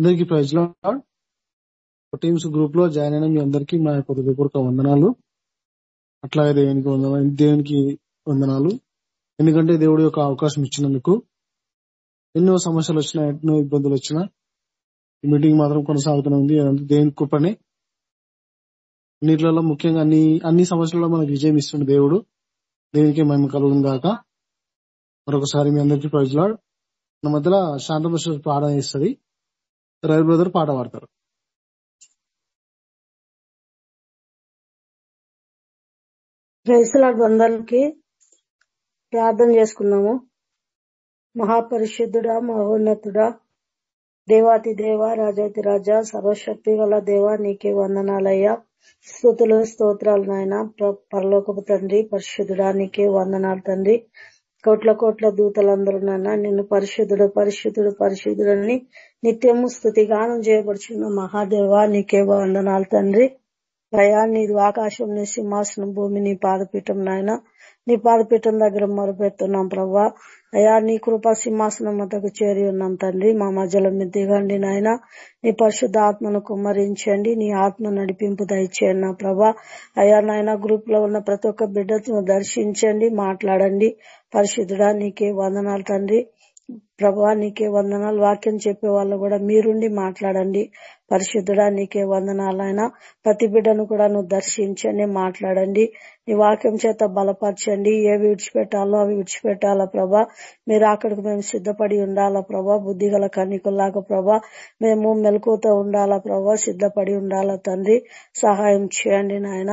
అందరికీ ప్రజలు టీమ్స్ గ్రూప్లో జాయిన్ అయిన మీ అందరికీ మా యొక్క హృదయపూర్వక వందనాలు. అట్లాగే దేవునికి వందనాలు దేవునికి వందనాలు. ఎందుకంటే దేవుడి యొక్క అవకాశం ఇచ్చినందుకు ఎన్నో సమస్యలు వచ్చినా ఎన్నో ఇబ్బందులు వచ్చినా ఈ మీటింగ్ మాత్రం కొనసాగుతూనే ఉంది. దేవుని కృపనే. నీటిలలో ముఖ్యంగా అన్ని అన్ని సమస్యలలో మనకు విజయం ఇస్తుంది దేవుడు. దేవునికి మేము కలుగును గాక. మరొకసారి మీ అందరికీ ప్రజలాడు మన మధ్యలో శాంతభూష ప్రార్థన ఇస్తుంది రవి బ్రదర్ పాట పాడతారు. బంధాలకి ప్రార్థన చేసుకున్నాము మహాపరిశుద్ధుడా మహోన్నతుడా దేవాతి దేవ రాజాతి రాజా సర్వశక్తి గల దేవ నీకే వందనాలయ్యా. స్థుతులు స్తోత్రాలు నాయన. పరలోకపు తండ్రి పరిశుద్ధుడా నీకే వందనాలు తండ్రి. కోట్ల కోట్ల దూతలందరూ నాన్న నిన్ను పరిశుద్ధుడు పరిశుద్ధుడు పరిశుద్ధుడని నిత్యము స్థుతిగానం చేయబడుచున్న మహాదేవ నీకే వందనాలు తండ్రి. అయా ఆకాశం నీ సింహాసనం భూమి నీ పాదపీఠం నాయన. నీ పాదపీఠం దగ్గర మొరపెడుతున్నాం ప్రభా అయా నీ కృపా సింహాసనం వద్దకు చేరి ఉన్నాం తండ్రి. మా మధ్యలో మీరు దిగండి నాయన. నీ పరిశుద్ధ ఆత్మను కుమ్మరించండి. నీ ఆత్మ నడిపింపు దయచేయండి నా ప్రభా అయా నాయన గ్రూప్లో ఉన్న ప్రతి ఒక్క బిడ్డను దర్శించండి మాట్లాడండి. పరిశుద్ధుడా నీకే వందనాలు తండ్రి. ప్రభా నీకే వందనాలు. వాక్యం చెప్పే వాళ్ళు కూడా మీరుండి మాట్లాడండి. పరిశుద్ధుడా నీకే వందనాలైనా ప్రతి బిడ్డను కూడా నువ్వు దర్శించని మాట్లాడండి. నీ వాక్యం చేత బలపరచండి. ఏవి విడిచిపెట్టాలో అవి విడిచిపెట్టాలా ప్రభా? మీరు అక్కడికి మేము సిద్ధపడి ఉండాలా ప్రభా? బుద్ధిగల కన్నికల్లాగా ప్రభా? మేము మెలకుతో ఉండాలా ప్రభా? సిద్ధపడి ఉండాలా తండ్రి? సహాయం చేయండి నాయన.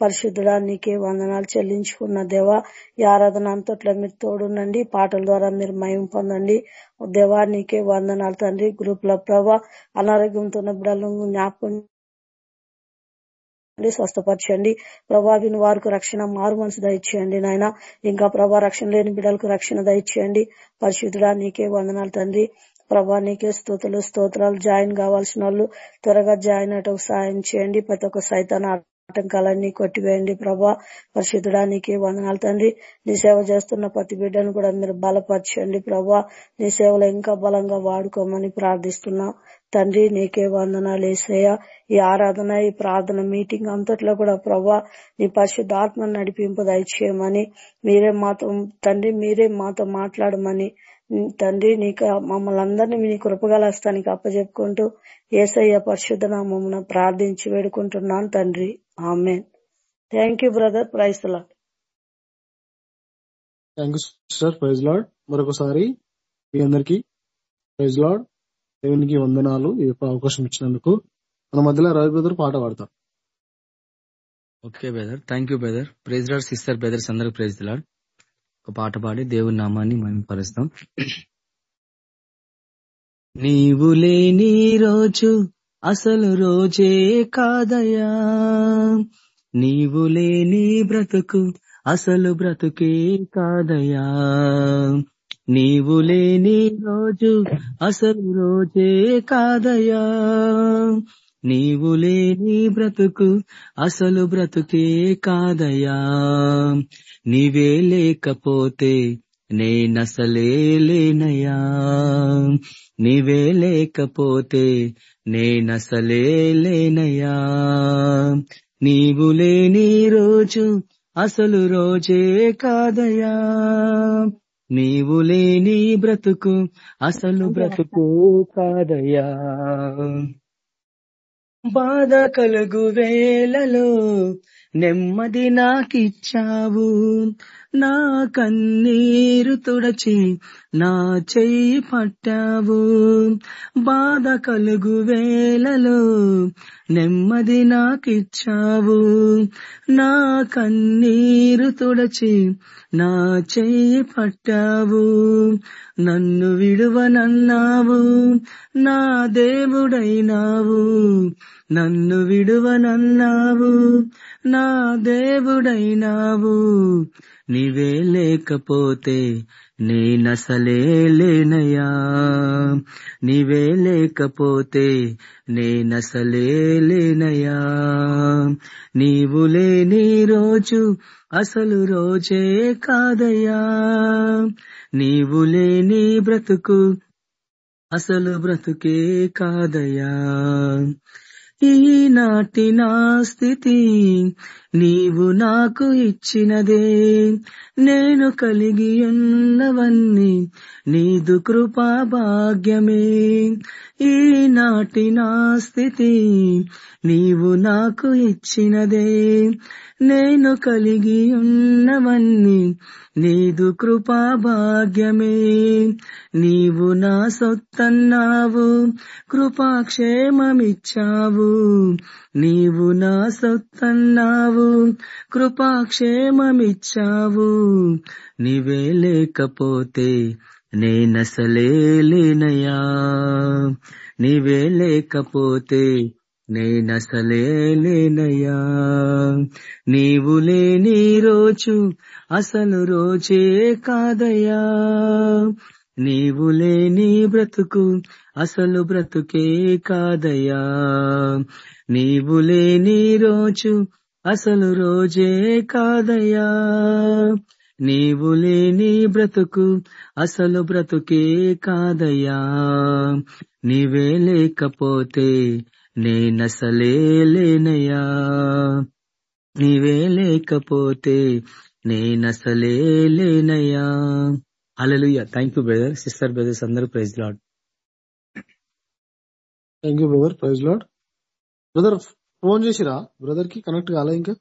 పరిశుద్ధుడా నీకే వందనాలు చెల్లించుకున్న దేవా ఈ ఆరాధన అంతట్లో మీరు తోడునండి పాటల ద్వారా మీరు మయం పొందండి. దేవా నీకే వందనాలు తండ్రి గ్రూప్ ప్రభా అనారోగ్యంతో ఉన్న బిడ్డలను జ్ఞాపకం స్వస్థపరచండి. ప్రభా విని వారికి రక్షణ మారు మనసు దయచేయండి నాయన. ఇంకా ప్రభా రక్షణ లేని బిడ్డలకు రక్షణ దయచేయండి. పరిశుద్ధుడా నీకే వందనాలు తండ్రి. ప్రభా నీకే స్తోతులు స్తోత్రాలు జాయిన్ కావాల్సిన వాళ్ళు త్వరగా జాయిన్ అయ్యటం సాయం చేయండి. ప్రతి ఒక్క సైతాన్ని ఆటంకాలన్నీ కొట్టివేయండి ప్రభా. పరిశుద్ధడానికి వందనాలు తండ్రి. నీ సేవ చేస్తున్న ప్రతి బిడ్డను కూడా మీరు బలపరచండి ప్రభా. నీ సేవలో ఇంకా బలంగా వాడుకోమని ప్రార్థిస్తున్నా. తండ్రి నీకే వందనాలు వేసేయ ఈ ఆరాధన ఈ ప్రార్థన మీటింగ్ అంతట్లో కూడా ప్రభా నీ పరిశుద్ధ ఆత్మ నడిపింపు దయచేయమని. మీరే మాతో తండ్రి మీరే మాతో మాట్లాడమని. తండ్రి నీకు మమ్మల్ని అందరినీ నీ కృపగల హస్తానికి అప్పచెప్పుకుంటూ ఏసయ్య పరిశుద్ధ నామమున ప్రార్థించి వేడుకుంటున్నాను తండ్రి. ఆమె thank you brother praise lord thank you sir praise lord మరొకసారి మీ అందరికి ప్రైజ్ లాడ్ దేవునికి వందనాలు ఈ అవకాశం ఇచ్చినందుకు. మన మధ్యలో రవి బ్రదర్ పాట పాడతారు okay brother thank you brother praise lord sister brothers అందరికి ప్రైజ్ లాడ్ ఒక పాట పాడి దేవుని నామాన్ని మేము పరుస్తాం నీవు లేని రోజు అసలు రోజే కాదయా నీవు లేని బ్రతుకు అసలు బ్రతుకే కాదయా నీవు లేని రోజు అసలు రోజే కాదయా నీవు లేని బ్రతుకు అసలు బ్రతుకే కాదయా నీవే లేకపోతే నేనసలే లేనయా నీవే లేకపోతే నేనసలే లేనయా నీవు లేని రోజు అసలు రోజే కాదయా నీవు లేని బ్రతుకు అసలు బ్రతుకు కాదయా బాధ కలుగు వేళలో నెమ్మది నాకిచ్చావు. నా కన్నీరు తుడచి నా చెయ్యి పట్టావు. బాధ కలుగు వేలలో నెమ్మది నాకిచ్చావు. నా కన్నీరు తుడచి నా చెయ్యి పట్టావు. నన్ను విడువనన్నావు నా దేవుడైనావు. నన్ను విడువనన్నావు నా దేవుడైనావు. నీవే లేకపోతే నేనసలే లేనయా నీవే లేకపోతే నేనసలే లేనయా నీవు లేని రోజు అసలు రోజే కాదయ్యా. నీవు లేని బ్రతుకు అసలు బ్రతుకే కాదయా ఈనాటి నా స్థితి నీవు నాకు ఇచ్చినదే. నేను కలిగి ఉన్నవన్నీ నీదు కృపా భాగ్యమే. ఈనాటి నా స్థితి నీవు నాకు ఇచ్చినదే. నేను కలిగి ఉన్నవన్నీ నీదు కృపా భాగ్యమే. నీవు నా సొత్తన్నావు కృపాక్షేమమిచ్చావు. నీవు నా సొత్తన్నావు కృపాక్షేమమిచ్చావు. నీవే లేకపోతే నేనసలే లేనయా నీవే లేకపోతే నేనసలే లేనయా నీవు లేని రోజు అసలు రోజే కాదయా నీవు లేని బ్రతుకు అసలు బ్రతుకే కాదయా నీవు లేని రోజు అసలు రోజే కాదయ్యా. నీవు లేని బ్రతుకు అసలు బ్రతుకే కాదయ్యా. నీవే లేకపోతే నేనసలే లేనయ్యా. నీవే లేకపోతే నేనసలే లేనయ్యా. Hallelujah thank you brother sister brothers అందరూ praise lord thank you brother praise lord brother phone చేసిరా? బ్రదర్కి కనెక్ట్ కాలే ఇంకా?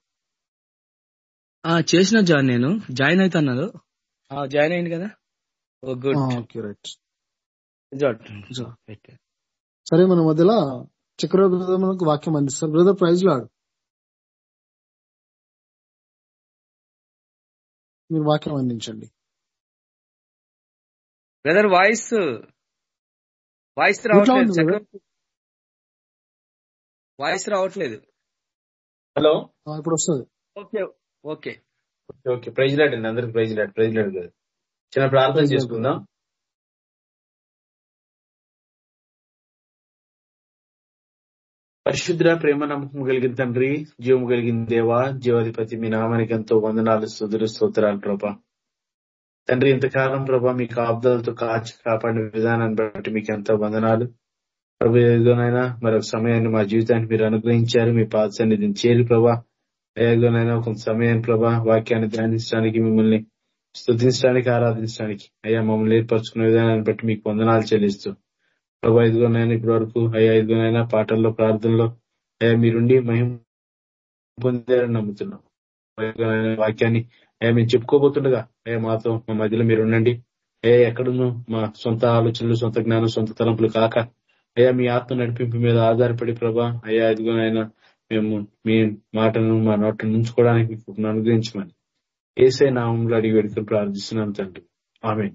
ఆ చేసిన జాన్ నేను. జాయిన్ అవుతున్నాను జాయిన్ అయింది కదా? Oh good. Okay right. Jat సరే మన మధ్యలో చక్ర బ్రదర్ మనకు వాక్యం అందిస్తారు. Brother praise lord. మీరు వాక్యం అందించండి. బ్రదర్ వాయిస్ వాయిస్ రావట్లేదు. వాయిస్ రావట్లేదు. హలో? ఆ, ఇప్పుడు వస్తుంది. Okay okay. Okay praise lord అండి అందరికి ప్రైజ్ లాడ్ ప్రైజ్ లాడ్ కదా చిన్న ప్రార్థన. చేసుకుందాం. పరిశుద్ర ప్రేమ నమ్మకం కలిగిన తండ్రి జీవము కలిగిన దేవా జీవాధిపతి మీ నామానికి ఎంతో వందనాలు సుదురు స్తోత్రాలు ప్రభా. తండ్రి ఇంతకాలం ప్రభా మీ కాపుదలతో కాచి కాపాడిన విధానాన్ని బట్టి మీకు ఎంతో వందనాలు. ప్రభు ఏదోనైనా మరొక సమయాన్ని మా జీవితానికి మీరు అనుగ్రహించారు మీ పాద సన్నిధిని చేరి ప్రభా. ఏదోనైనా ఒక సమయాన్ని ప్రభా వాక్యాన్ని ధ్యానించడానికి మిమ్మల్ని స్తుతించడానికి ఆరాధించడానికి అయ్యా మమ్మల్ని ఏర్పరచుకునే విధానాన్ని బట్టి మీకు వందనాలు చెల్లిస్తూ. ప్రభా ఇదిగోనైనా ఇప్పటి వరకు అయ్యా ఇదిగోనైనా పాటల్లో ప్రార్థనలో అయ్యా మీరుండి మహిమ పొందారని నమ్ముతున్నాం. వాక్యాన్ని అయ్యా మేము చెప్పుకోబోతుండగా అయ్యా మాతో మా మధ్యలో మీరు ఉండండి. అయ్యా ఎక్కడున్నో మా సొంత ఆలోచనలు సొంత జ్ఞానం సొంత తలంపులు కాక అయ్యా మీ ఆత్మ నడిపింపు మీద ఆధారపడి ప్రభా అయ్యా ఇదిగోనైనా మేము మీ మాటను మా నోట్లను ఉంచుకోవడానికి కృపను అనుగ్రహించమని ఏసే నామంలో అడిగి వేడుకలు ప్రార్థిస్తున్నాం తండ్రి. ఆమె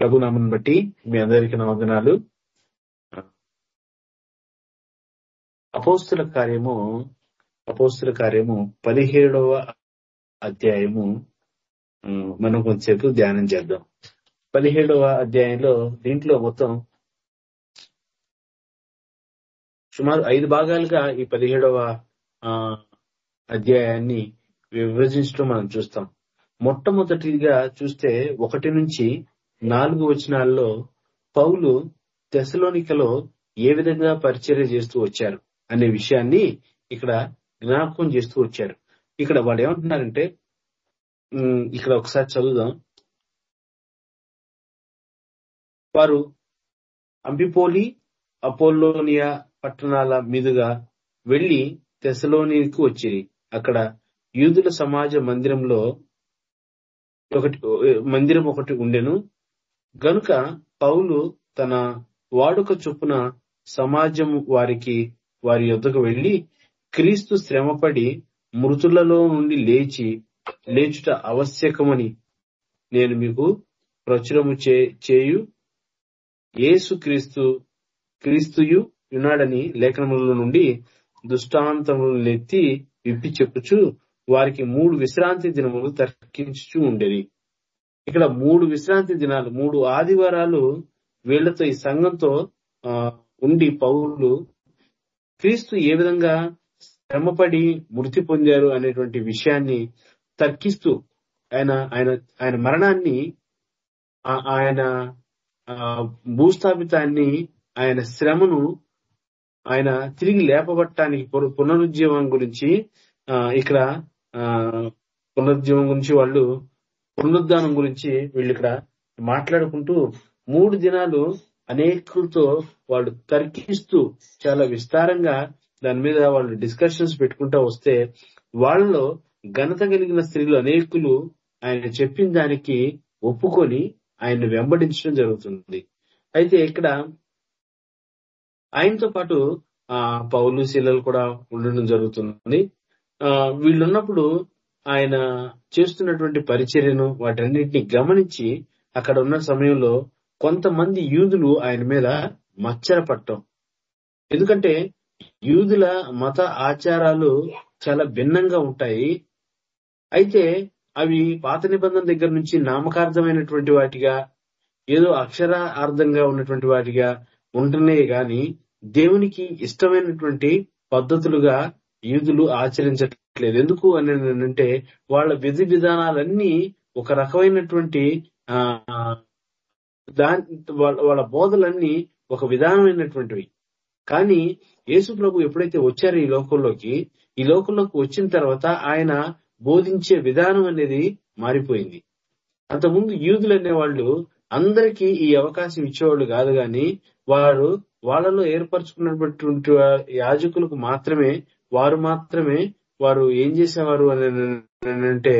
ప్రభు నామను బట్టి మీ అందరికీ నా వందనాలు అపోస్తుల కార్యము అపోస్తుల కార్యము పదిహేడవ అధ్యాయము మనం కొంతసేపు ధ్యానం చేద్దాం. పదిహేడవ అధ్యాయంలో దీంట్లో మొత్తం సుమారు ఐదు భాగాలుగా ఈ పదిహేడవ ఆ, అధ్యాయాన్ని విభజించడం మనం చూస్తాం. మొట్టమొదటిగా చూస్తే ఒకటి నుంచి నాలుగు వచనాల్లో పౌలు దశలోనికలో ఏ విధంగా పరిచర్య చేస్తూ వచ్చారు అనే విషయాన్ని ఇక్కడ జ్ఞాపకం చేస్తూ వచ్చారు. ఇక్కడ వాడు ఏమంటున్నారంటే ఇక్కడ ఒకసారి చదువుదాం. వారు అంబిపోలి అపోలోనియా పట్టణాల మీదుగా వెళ్ళి తెసలోనికి వచ్చిరి. అక్కడ యూదుల సమాజ మందిరంలో ఒకటి మందిరం ఒకటి ఉండెను. గనుక పౌలు తన వాడుక చొప్పున సమాజం వారికి వారి యొద్దకు వెళ్ళి క్రీస్తు శ్రమపడి మృతులలో నుండి లేచి లేచుట ఆవశ్యకమని నేను మీకు ప్రచురము చే- చేయు. ఏసు క్రీస్తు క్రీస్తుయు ఉన్నాడని లేఖనముల నుండి దృష్టాంతములను ఎత్తి విప్పి చెప్పుచు వారికి మూడు విశ్రాంతి దినములు తర్కించుచు ఉండేది. ఇక్కడ మూడు విశ్రాంతి దినాలు మూడు ఆదివారాలు వీళ్ళతో ఈ సంఘంతో ఆ, ఉండి పౌరులు క్రీస్తు ఏ విధంగా శ్రమపడి మృతి పొందారు అనేటువంటి విషయాన్ని తర్కిస్తూ ఆయన ఆయన ఆయన మరణాన్ని ఆ- ఆయన భూస్థాపితాన్ని ఆయన శ్రమను ఆయన తిరిగి లేపబట్టడానికి పున- పునరుజ్జీవం గురించి ఆ, ఇక్కడ ఆ, పునరుజ్జీవం గురించి వాళ్ళు పునరుద్ధానం గురించి వీళ్ళు ఇక్కడ మాట్లాడుకుంటూ మూడు దినాలు అనేకులతో వాళ్ళు తర్కిస్తూ చాలా విస్తారంగా దాని మీద వాళ్ళు డిస్కషన్స్ పెట్టుకుంటా వస్తే వాళ్ళలో ఘనత కలిగిన స్త్రీలు అనేకులు ఆయన చెప్పిన దానికి ఒప్పుకొని ఆయన వెంబడించడం జరుగుతుంది. అయితే ఇక్కడ ఆయనతో పాటు ఆ పౌలు శీలలు కూడా ఉండడం జరుగుతుంది. ఆ వీళ్ళున్నప్పుడు ఆయన చేస్తున్నటువంటి పరిచర్యను వాటన్నిటిని గమనించి అక్కడ ఉన్న సమయంలో కొంతమంది యూదులు ఆయన మీద మచ్చర పట్టం ఎందుకంటే యూదుల మత ఆచారాలు చాలా భిన్నంగా ఉంటాయి. అయితే అవి పాత నిబంధన దగ్గర నుంచి నామకార్థమైనటువంటి వాటిగా ఏదో అక్షరార్థంగా ఉన్నటువంటి వాటిగా ఉంటున్నాయి గాని దేవునికి ఇష్టమైనటువంటి పద్ధతులుగా యూదులు ఆచరించట్లేదు. ఎందుకు అని అంటే వాళ్ళ విధి విధానాలన్నీ ఒక రకమైనటువంటి ఆ దాని వాళ్ళ వాళ్ళ బోధలన్నీ ఒక విధానమైనటువంటివి. కానీ యేసు ప్రభు ఎప్పుడైతే వచ్చారో ఈ లోకంలోకి ఈ లోకంలోకి వచ్చిన తర్వాత ఆయన బోధించే విధానం అనేది మారిపోయింది. అంతకుముందు యూదులు అనేవాళ్ళు అందరికీ ఈ అవకాశం ఇచ్చేవాళ్ళు కాదు గాని వారు వాళ్ళలో ఏర్పరచుకున్నటువంటి యాజకులకు మాత్రమే వారు మాత్రమే వారు ఏం చేసేవారు అని అంటే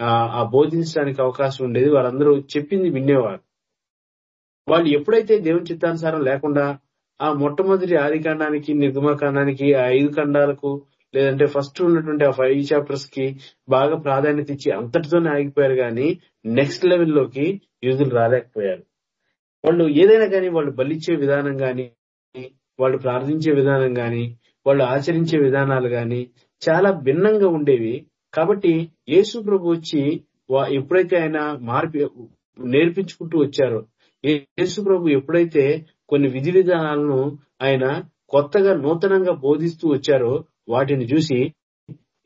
ఆ బోధించడానికి అవకాశం ఉండేది. వారందరూ చెప్పింది వినేవారు. వాళ్ళు ఎప్పుడైతే దేవుని చిత్తానుసారం లేకుండా ఆ మొట్టమొదటి ఆది ఖండానికి నిర్గమకాండానికి ఆ ఐదు ఖండాలకు లేదంటే ఫస్ట్ ఉన్నటువంటి ఆ ఫైవ్ చాప్టర్స్కి బాగా ప్రాధాన్యత ఇచ్చి అంతటితోనే ఆగిపోయారు కానీ నెక్స్ట్ లెవెల్లోకి యూజులు రాలేకపోయారు. వాళ్ళు ఏదైనా కానీ వాళ్ళు బలిచ్చే విధానం గాని వాళ్ళు ప్రార్థించే విధానం గాని వాళ్ళు ఆచరించే విధానాలు గాని చాలా భిన్నంగా ఉండేవి. కాబట్టి యేసు ప్రభు వచ్చి ఎప్పుడైతే ఆయన మార్పి నేర్పించుకుంటూ వచ్చారో యేసు ప్రభు ఎప్పుడైతే కొన్ని విధి విధానాలను ఆయన కొత్తగా నూతనంగా బోధిస్తూ వచ్చారో వాటిని చూసి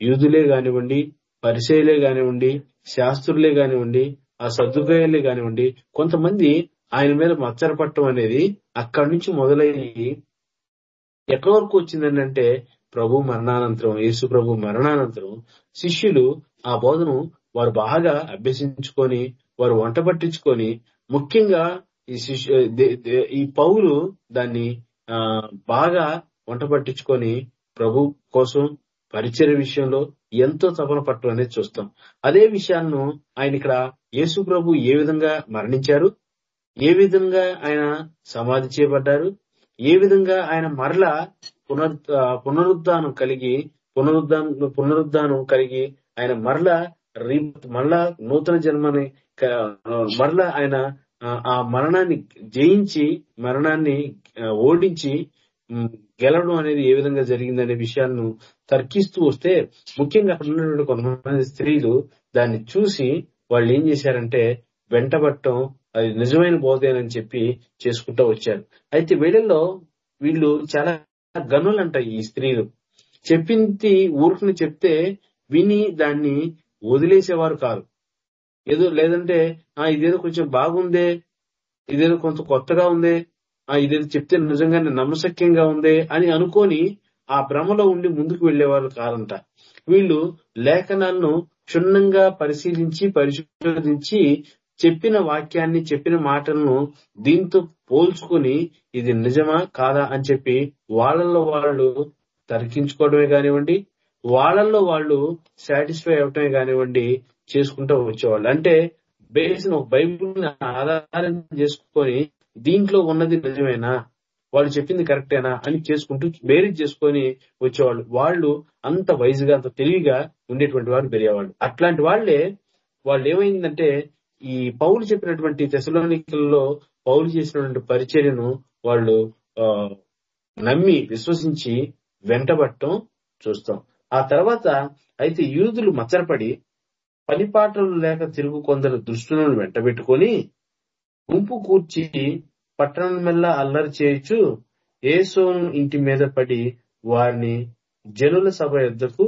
యూదులే కానివ్వండి పరిచయలే కానివ్వండి శాస్త్రులే కానివ్వండి ఆ సర్దుకాయలే కానివ్వండి కొంతమంది ఆయన మీద మచ్చరపట్టం అనేది అక్కడి నుంచి మొదలయ్యి ఎక్కడి వరకు వచ్చిందంటే ప్రభు మరణానంతరం యేసు ప్రభు మరణానంతరం శిష్యులు ఆ బోధను వారు బాగా అభ్యసించుకొని వారు వంట పట్టించుకొని ముఖ్యంగా ఈ శిష్యు దే- ఈ పౌలు దాన్ని ఆ బాగా వంట పట్టించుకొని ప్రభు కోసం పరిచయ విషయంలో ఎంతో తపన పట్టడం అనేది చూస్తాం. అదే విషయాలను ఆయన ఇక్కడ యేసు ప్రభు ఏ విధంగా మరణించారు? ఏ విధంగా ఆయన సమాధి చేయబడ్డారు? ఏ విధంగా ఆయన మరలా పునర్ పునరుద్ధానం కలిగి పునరుద్ధానం పునరుద్ధానం కలిగి ఆయన మరలా రీ మరలా నూతన జన్మని మరల మరలా ఆయన ఆ, మరణాన్ని జయించి మరణాన్ని ఓడించి గెలవడం అనేది ఏ విధంగా జరిగిందనే విషయాలను తర్కిస్తూ వస్తే ముఖ్యంగా అక్కడ ఉన్నటువంటి కొంతమంది స్త్రీలు దాన్ని చూసి వాళ్ళు ఏం చేశారంటే వెంటబట్టం అది నిజమైన బోధేనని చెప్పి చేసుకుంటూ వచ్చారు. అయితే వీళ్ళల్లో వీళ్ళు చాలా గనులంట ఈ స్త్రీలు. చెప్పింది ఊరికి చెప్తే విని దాన్ని వదిలేసేవారు కాదు ఏదో లేదంటే ఆ ఇదేదో కొంచెం బాగుందే ఇదేదో కొంత కొత్తగా ఉందే ఇదేదో చెప్తే నిజంగానే నమ్మశక్యంగా ఉందే అని అనుకొని ఆ భ్రమలో ఉండి ముందుకు వెళ్ళేవారు కాదంట వీళ్ళు లేఖనాలను క్షుణ్ణంగా పరిశీలించి పరిశోధించి చెప్పిన వాక్యాన్ని చెప్పిన మాటలను దీంతో పోల్చుకొని ఇది నిజమా కాదా అని చెప్పి వాళ్ళల్లో వాళ్ళు తరికించుకోవడమే కానివ్వండి వాళ్ళల్లో వాళ్ళు సాటిస్ఫై అవటమే కానివ్వండి చేసుకుంటూ వచ్చేవాళ్ళు. అంటే బేసిన ఒక ఆధారం చేసుకొని దీంట్లో ఉన్నది నిజమేనా? వాళ్ళు చెప్పింది కరెక్టేనా అని చేసుకుంటూ మేరేజ్ చేసుకొని వచ్చేవాళ్ళు. వాళ్ళు అంత వైజుగా అంత తెలివిగా ఉండేటువంటి వారు పెరిగేవాళ్ళు. అట్లాంటి వాళ్ళే వాళ్ళు ఏమైందంటే ఈ పౌలు చెప్పినటువంటి దశలోనికల్లో పౌలు చేసినటువంటి పరిచర్యను వాళ్ళు ఆ, నమ్మి విశ్వసించి వెంటబట్టం చూస్తాం. ఆ తర్వాత అయితే యూదులు మచ్చరపడి పనిపాటలు లేక తిరుగు కొందరు దుష్టులను వెంటబెట్టుకొని గుంపు కూర్చి పట్టణం మెల్ల అల్లరి చేయొచ్చు ఏసోను ఇంటి మీద పడి వారిని జనుల సభ ఎద్దకు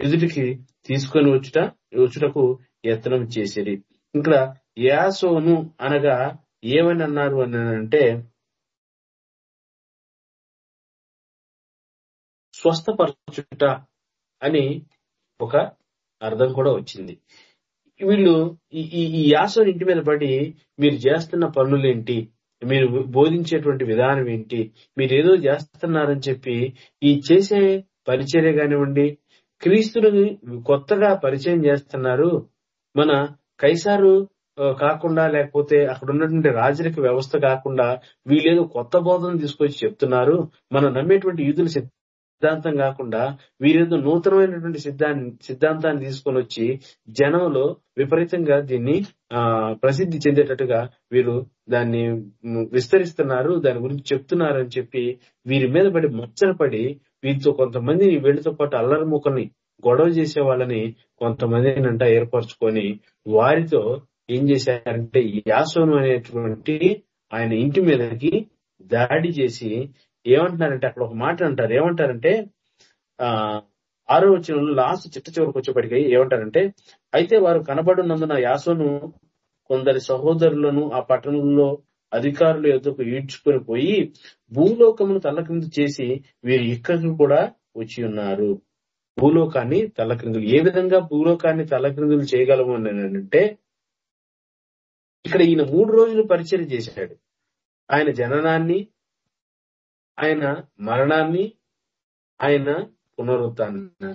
ఎదుటికి తీసుకొని వచ్చుట వచ్చుటకు యత్నం చేసేది ఇక్కడ యాసోను అనగా ఏమని అన్నారు అని అంటే స్వస్థపరచుట అని ఒక అర్థం కూడా వచ్చింది. వీళ్ళు ఈ ఈ- యాసో ఇంటి మీద పడి మీరు చేస్తున్న పనులేంటి? మీరు బోధించేటువంటి విధానం ఏంటి? మీరు ఏదో చేస్తున్నారని చెప్పి ఈ చేసే పరిచర్య కానివ్వండి క్రీస్తుని కొత్తగా పరిచయం చేస్తున్నారు. మన కైసారు కాకుండా లేకపోతే అక్కడ ఉన్నటువంటి రాజరిక వ్యవస్థ కాకుండా వీళ్ళేదో కొత్త బోధన తీసుకొచ్చి చెప్తున్నారు. మనం నమ్మేటువంటి యూదుల సిద్ధాంతం కాకుండా వీరేదో నూతనమైనటువంటి సిద్ధాన్ని సిద్ధాంతాన్ని తీసుకొని వచ్చి జనంలో విపరీతంగా దీన్ని ఆ ప్రసిద్ధి చెందేటట్టుగా వీరు దాన్ని విస్తరిస్తున్నారు దాని గురించి చెప్తున్నారు అని చెప్పి వీరి మీద పడి మచ్చలు పడి వీరితో కొంతమంది వీళ్ళతో పాటు అల్లరి గొడవ చేసే వాళ్ళని కొంతమందిని అంట ఏర్పరచుకొని వారితో ఏం చేశారంటే యాసోను అనేటువంటి ఆయన ఇంటి మీదకి దాడి చేసి ఏమంటున్నారంటే అక్కడ ఒక మాట అంటారు. ఏమంటారంటే ఆ ఆరో వచ్చిన లాస్ట్ చిట్ట చివరికి వచ్చేప్పటికి ఏమంటారంటే అయితే వారు కనబడినందున యాసోను కొందరి సహోదరులను ఆ పట్టణంలో అధికారుల ఎదుకు ఈడ్చుకొని పోయి భూలోకమును తల్లక్రిందు చేసి వీరు ఇక్కడికి కూడా వచ్చి ఉన్నారు. భూలోకాన్ని తల్లక్రిందులు ఏ విధంగా భూలోకాన్ని తల్లక్రిందులు చేయగలము అని అంటే ఇక్కడ ఈయన మూడు రోజులు పరిచయం చేశాడు. ఆయన జననాన్ని ఆయన మరణాన్ని ఆయన పునరుద్ధాన్ని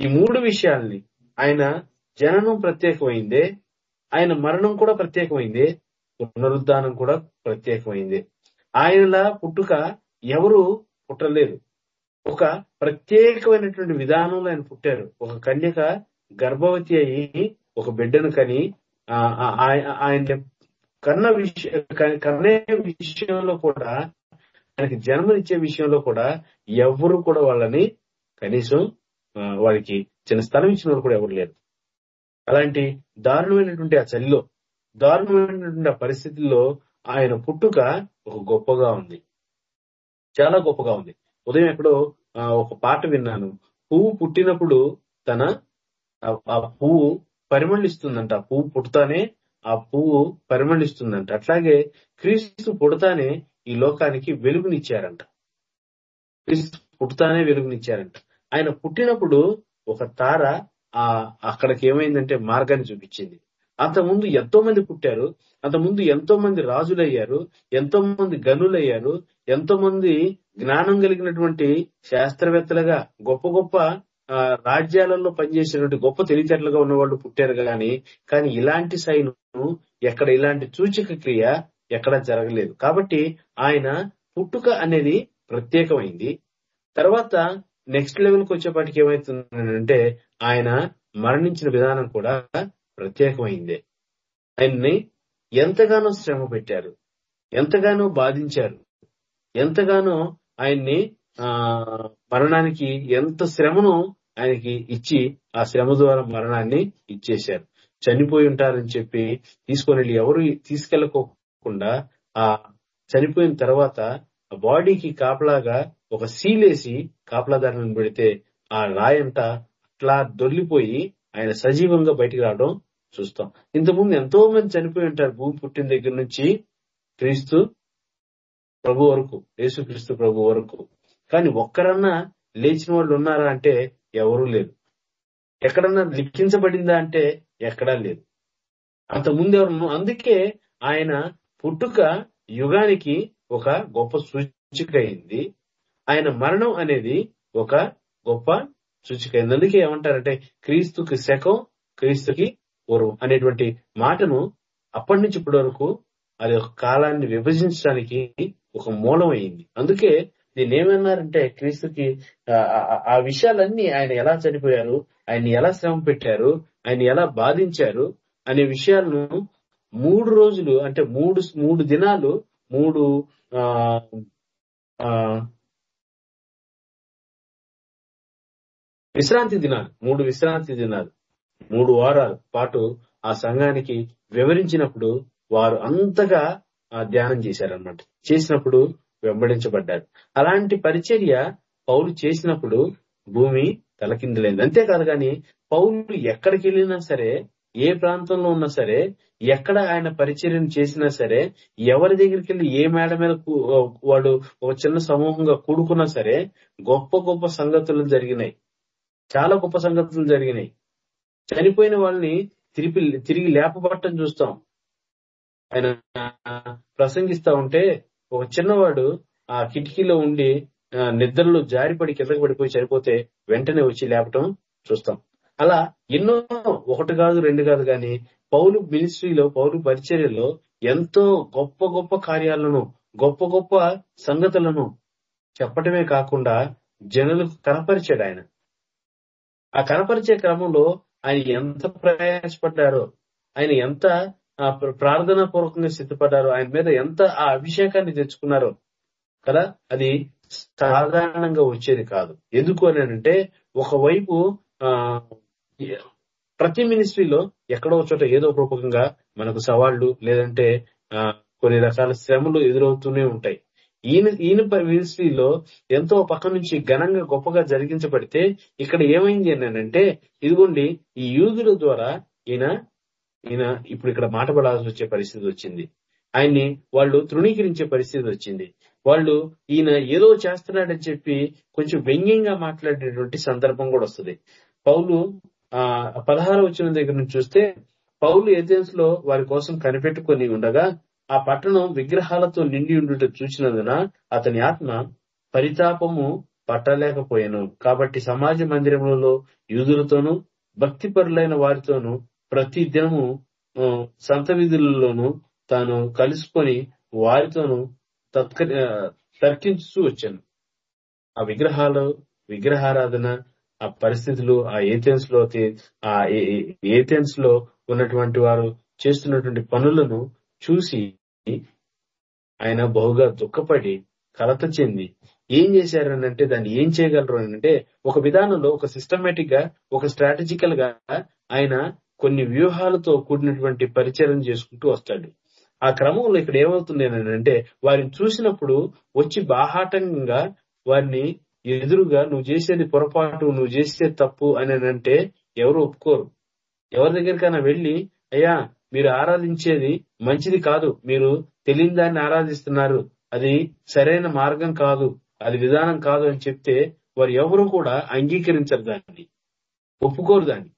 ఈ మూడు విషయాల్ని ఆయన జననం ప్రత్యేకమైందే ఆయన మరణం కూడా ప్రత్యేకమైందే పునరుద్ధానం కూడా ప్రత్యేకమైందే. ఆయనలా పుట్టుక ఎవరు పుట్టలేరు ఒక ప్రత్యేకమైనటువంటి విధానంలో ఆయన పుట్టారు. ఒక కన్యక గర్భవతి అయి ఒక బిడ్డను కని ఆ, ఆయ- ఆయన కన్న విషయ కన్నే విషయంలో కూడా ఆయనకి జన్మనిచ్చే విషయంలో కూడా ఎవరు కూడా వాళ్ళని కనీసం వాడికి చిన్న స్థలం ఇచ్చిన వాళ్ళు కూడా ఎవరు లేరు. అలాంటి దారుణమైనటువంటి ఆ చలిలో దారుణమైనటువంటి ఆ పరిస్థితుల్లో ఆయన పుట్టుక ఒక గొప్పగా ఉంది. చాలా గొప్పగా ఉంది. ఉదయం ఎక్కడో ఒక పాట విన్నాను. పువ్వు పుట్టినప్పుడు తన ఆ- పువ్వు పరిమళిస్తుందంట. ఆ పువ్వు పుడతానే ఆ పువ్వు పరిమళిస్తుందంట. అట్లాగే క్రీస్తు పుడతానే ఈ లోకానికి వెలుగునిచ్చారంట. క్రీస్తు పుట్టుతానే వెలుగునిచ్చారంట. ఆయన పుట్టినప్పుడు ఒక తార ఆ అక్కడికి ఏమైందంటే మార్గాన్ని చూపించింది. అంతకుముందు ఎంతో మంది పుట్టారు అంతకుముందు ఎంతో మంది రాజులయ్యారు ఎంతో మంది గనులయ్యారు ఎంతో మంది జ్ఞానం కలిగినటువంటి శాస్త్రవేత్తలుగా గొప్ప గొప్ప రాజ్యాలలో పనిచేసినటువంటి గొప్ప తెలివితేటలుగా ఉన్న వాళ్ళు పుట్టారు కానీ కానీ ఇలాంటి సైను ఎక్కడ ఇలాంటి సూచక క్రియ ఎక్కడ జరగలేదు. కాబట్టి ఆయన పుట్టుక అనేది ప్రత్యేకమైంది. తర్వాత నెక్స్ట్ లెవెల్కి వచ్చేపాటికి ఏమైతుందంటే ఆయన మరణించిన విధానం కూడా ప్రత్యేకమైంది. ఆయన్ని ఎంతగానో శ్రమ పెట్టారు. ఎంతగానో బాధించారు. ఎంతగానో ఆయన్ని ఆ మరణానికి ఎంత శ్రమను ఆయనకి ఇచ్చి ఆ శ్రమ ద్వారా మరణాన్ని ఇచ్చేశారు. చనిపోయి ఉంటారని చెప్పి తీసుకొని వెళ్ళి ఎవరు కాకుండా ఆ చనిపోయిన తర్వాత ఆ బాడీకి కాపలాగా ఒక సీలేసి కాపలాదారులను పెడితే ఆ రాయంతా అట్లా దొల్లిపోయి ఆయన సజీవంగా బయటికి రావడం చూస్తాం. ఇంతకుముందు ఎంతో మంది చనిపోయి ఉంటారు భూమి పుట్టిన దగ్గర నుంచి క్రీస్తు ప్రభు వరకు యేసుక్రీస్తు ప్రభు వరకు. కానీ ఒక్కరన్నా లేచిన వాళ్ళు ఉన్నారా అంటే ఎవరూ లేరు. ఎక్కడన్నా లిఖించబడిందా అంటే ఎక్కడా లేదు. అంతకుముందు ఎవరు అందుకే ఆయన పుట్టుక యుగానికి ఒక గొప్ప సూచిక అయింది ఆయన మరణం అనేది ఒక గొప్ప సూచిక అయింది అందుకే ఏమంటారంటే క్రీస్తుకి శకం క్రీస్తుకి పూర్వం అనేటువంటి మాటను అప్పటి నుంచి ఇప్పటి వరకు అది ఒక కాలాన్ని విభజించడానికి ఒక మూలం అయింది అందుకే దీన్ని ఏమన్నారంటే క్రీస్తుకి ఆ- ఆ విషయాలన్నీ ఆయన ఎలా చనిపోయారు ఆయన ఎలా శ్రమ పెట్టారు ఆయన ఎలా బాధించారు అనే విషయాలను మూడు రోజులు అంటే మూడు మూడు దినాలు మూడు ఆ ఆ, విశ్రాంతి దినాలు మూడు విశ్రాంతి దినాలు మూడు వారాల పాటు ఆ సంఘానికి వివరించినప్పుడు వారు అంతగా ఆ ధ్యానం చేశారన్నమాట. చేసినప్పుడు వెంబడించబడ్డారు. అలాంటి పరిచర్య పౌలు చేసినప్పుడు భూమి తలకిందులైంది. అంతేకాదు కానీ పౌరులు ఎక్కడికి వెళ్ళినా సరే ఏ ప్రాంతంలో ఉన్నా సరే ఎక్కడ ఆయన పరిచర్యను చేసినా సరే ఎవరి దగ్గరికి వెళ్ళి ఏ మేడ మీద కూ- వాడు ఒక చిన్న సమూహంగా కూడుకున్నా సరే గొప్ప గొప్ప సంగతులు జరిగినాయి. చాలా గొప్ప సంగతులు జరిగినాయి. చనిపోయిన వాళ్ళని తిరిగి తిరిగి లేపబట్టం చూస్తాం. ఆయన ప్రసంగిస్తా ఉంటే ఒక చిన్నవాడు ఆ కిటికీలో ఉండి నిద్రలో జారిపడి కిందకి పడిపోయి చనిపోతే వెంటనే వచ్చి లేపటం చూస్తాం. అలా ఎన్నో ఒకటి కాదు రెండు కాదు కానీ పౌలు మినిస్ట్రీలో పౌలు పరిచర్యలో ఎంతో గొప్ప గొప్ప కార్యాలను గొప్ప గొప్ప సంగతులను చెప్పటమే కాకుండా జనులకు కనపరిచాడు ఆయన. ఆ కనపరిచే క్రమంలో ఆయన ఎంత ప్రయాసపడ్డారో ఆయన ఎంత ప్రార్థనా పూర్వకంగా సిద్ధపడ్డారో ఆయన మీద ఎంత ఆ అభిషేకాన్ని తెచ్చుకున్నారో కదా? అది సాధారణంగా వచ్చేది కాదు. ఎందుకు అని అంటే ఒకవైపు ప్రతి మినిస్ట్రీలో ఎక్కడో చోట ఏదో రూపకంగా మనకు సవాళ్ళు లేదంటే ఆ కొన్ని రకాల శ్రమలు ఎదురవుతూనే ఉంటాయి. ఈయన ఈయన మినిస్ట్రీలో ఎంతో పక్క నుంచి ఘనంగా గొప్పగా జరిగించబడితే ఇక్కడ ఏమైంది అని అంటే ఇదిగోండి ఈ యూదుల ద్వారా ఈయన ఈయన ఇప్పుడు ఇక్కడ మాటపడాల్సి వచ్చే పరిస్థితి వచ్చింది. ఆయన్ని వాళ్ళు తృణీకరించే పరిస్థితి వచ్చింది. వాళ్ళు ఈయన ఏదో చేస్తున్నాడని చెప్పి కొంచెం వ్యంగ్యంగా మాట్లాడేటువంటి సందర్భం కూడా వస్తుంది. పౌలు ఆ పదహార వచ్చిన దగ్గర నుంచి చూస్తే పౌలు ఏజెన్స్లో వారి కోసం కనిపెట్టుకొని ఉండగా ఆ పట్టణం విగ్రహాలతో నిండి ఉండుట చూసినందున అతని ఆత్మ పరితాపము పట్టలేకపోయాను. కాబట్టి సమాజ మందిరములలో యూదులతోనూ భక్తిపరులైన వారితోనూ ప్రతి దినము సంత విధులలోనూ తాను కలుసుకొని వారితోనూ తత్క ఆ, వచ్చాను. ఆ విగ్రహాలు విగ్రహారాధన ఆ పరిస్థితులు ఆ ఏథెన్స్లో ఆ ఏ- ఏథెన్స్లో ఉన్నటువంటి వారు చేస్తున్నటువంటి పనులను చూసి ఆయన బహుగా దుఃఖపడి కలత చెంది. ఏం చేశారనంటే అంటే దాన్ని ఏం చేయగలరు అని అంటే ఒక విధానంలో ఒక సిస్టమేటిక్గా ఒక స్ట్రాటజికల్గా ఆయన కొన్ని వ్యూహాలతో కూడినటువంటి పరిచయం చేసుకుంటూ వస్తాడు. ఆ క్రమంలో ఇక్కడ ఏమవుతుంది అంటే వారిని చూసినప్పుడు వచ్చి బాహాటంగా వారిని ఎదురుగా నువ్వు చేసేది పొరపాటు నువ్వు చేసేది తప్పు అని అంటే ఎవరు ఒప్పుకోరు. ఎవరి దగ్గరికైనా వెళ్ళి అయ్యా మీరు ఆరాధించేది మంచిది కాదు మీరు తెలియని దాన్ని ఆరాధిస్తున్నారు అది సరైన మార్గం కాదు అది విధానం కాదు అని చెప్తే వారు ఎవరు కూడా అంగీకరించరు దాన్ని ఒప్పుకోరు దాన్ని.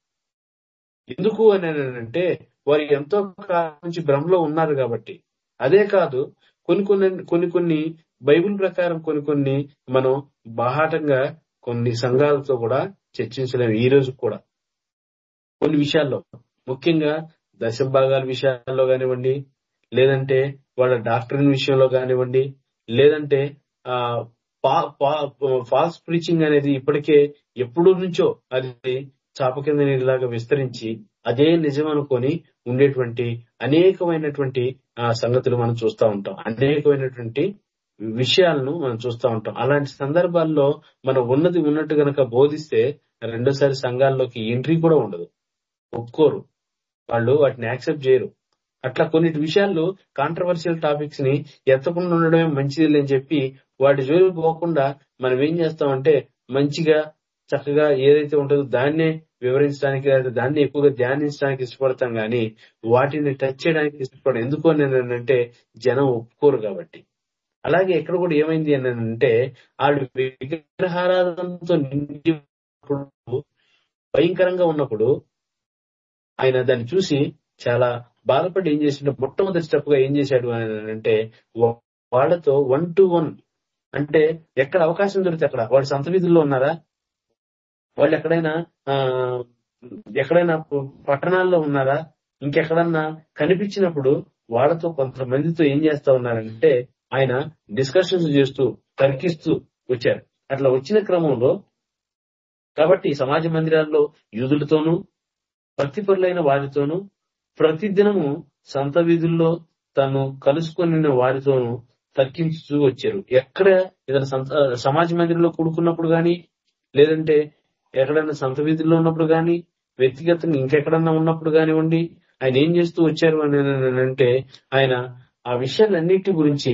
ఎందుకు అని అంటే వారు ఎంతో కాలం నుంచి భ్రమలో ఉన్నారు కాబట్టి. అదే కాదు కొన్ని కొన్ని కొన్ని కొన్ని బైబిల్ ప్రకారం కొన్ని కొన్ని మనం బాహాటంగా కొన్ని సంఘాలతో కూడా చర్చించలేము ఈ రోజు కూడా. కొన్ని విషయాల్లో. ముఖ్యంగా దశ భాగాల విషయాల్లో కానివ్వండి లేదంటే వాళ్ళ డాక్టరీన్ విషయంలో కానివ్వండి లేదంటే ఆ ఫాల్స్ ప్రీచింగ్ అనేది ఇప్పటికే ఎప్పుడు నుంచో అది చాప కింద నీళ్ళలాగా విస్తరించి అదే నిజం అనుకొని ఉండేటువంటి అనేకమైనటువంటి సంగతులు మనం చూస్తూ ఉంటాం. అనేకమైనటువంటి విషయాలను మనం చూస్తూ ఉంటాం. అలాంటి సందర్భాల్లో మనం ఉన్నది ఉన్నట్టు గనక బోధిస్తే రెండోసారి సంఘాల్లోకి ఎంట్రీ కూడా ఉండదు. ఒప్పుకోరు. వాళ్ళు వాటిని యాక్సెప్ట్ చేయరు. అట్లా కొన్ని విషయాల్లో కాంట్రవర్షియల్ టాపిక్స్ని ఎత్తకుండా ఉండడమే మంచిది అని చెప్పి వాటి జోలికి పోకుండా మనం ఏం చేస్తామంటే మంచిగా చక్కగా ఏదైతే ఉంటుందో దాన్నే వివరించడానికి లేదా దాన్ని ఎక్కువగా ధ్యానించడానికి ఇష్టపడతాం గాని వాటిని టచ్ చేయడానికి ఇష్టపడం ఎందుకు అని అంటే జనం ఒప్పుకోరు కాబట్టి. అలాగే ఇక్కడ కూడా ఏమైంది అని అంటే ఆవిడ విగ్రహారాధనతో నిండినప్పుడు భయంకరంగా ఉన్నప్పుడు ఆయన దాన్ని చూసి చాలా బాధపడి ఏం చేసిండు? మొట్టమొదటి స్టెప్గా ఏం చేశాడు అని అంటే వాళ్ళతో వన్ టు వన్ అంటే ఎక్కడ అవకాశం దొరికితే అక్కడ. వాళ్ళు సంత వీధుల్లో ఉన్నారా? వాళ్ళు ఎక్కడైనా ఆ ఎక్కడైనా పట్టణాల్లో ఉన్నారా? ఇంకెక్కడన్నా కనిపించినప్పుడు వాళ్ళతో కొంతమందితో ఏం చేస్తా ఉన్నారంటే ఆయన డిస్కషన్స్ చేస్తూ తర్కిస్తూ వచ్చారు. అట్లా వచ్చిన క్రమంలో కాబట్టి సమాజ మందిరాల్లో యూదులతోనూ భక్తిపరులైన వారితోనూ ప్రతిదినము సంత వీధుల్లో తను కలుసుకొని వారితోనూ తర్కించుతూ వచ్చారు. ఎక్కడ ఏదైనా సంత సమాజ మందిరంలో కూడుకున్నప్పుడు గాని లేదంటే ఎక్కడైనా సంత వీధుల్లో ఉన్నప్పుడు గాని వ్యక్తిగతంగా ఇంకెక్కడన్నా ఉన్నప్పుడు కానివ్వండి ఆయన ఏం చేస్తూ వచ్చారు అని అంటే ఆయన ఆ విషయాలన్నిటి గురించి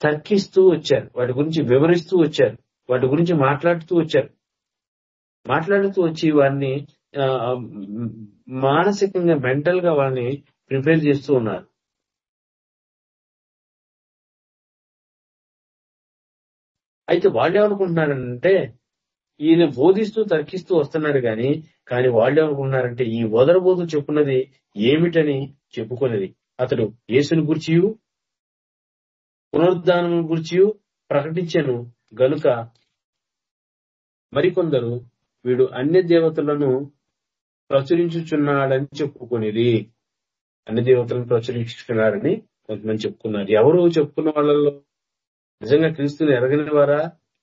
తర్కిస్తూ వచ్చారు. వాటి గురించి వివరిస్తూ వచ్చారు. వాటి గురించి మాట్లాడుతూ వచ్చారు. మాట్లాడుతూ వచ్చి వారిని మానసికంగా మెంటల్గా వాళ్ళని ప్రిపేర్ చేస్తూ ఉన్నారు. అయితే వాళ్ళు ఏమనుకుంటున్నారంటే ఈయన బోధిస్తూ తర్కిస్తూ వస్తున్నాడు గాని కానీ వాళ్ళు ఏమనుకుంటున్నారంటే ఈ వదరబోతు చెప్పున్నది ఏమిటని చెప్పుకున్నది అతడు యేసుని గుర్చియు పునరుద్ధానం గురించి ప్రకటించను. గనుక మరికొందరు వీడు అన్య దేవతలను ప్రచురించుచున్నాడని చెప్పుకునేది అన్ని దేవతలను ప్రచురించుకున్నాడని కొంతమంది చెప్పుకున్నారు. ఎవరు చెప్పుకున్న వాళ్ళలో నిజంగా క్రీస్తుని ఎరగని వారా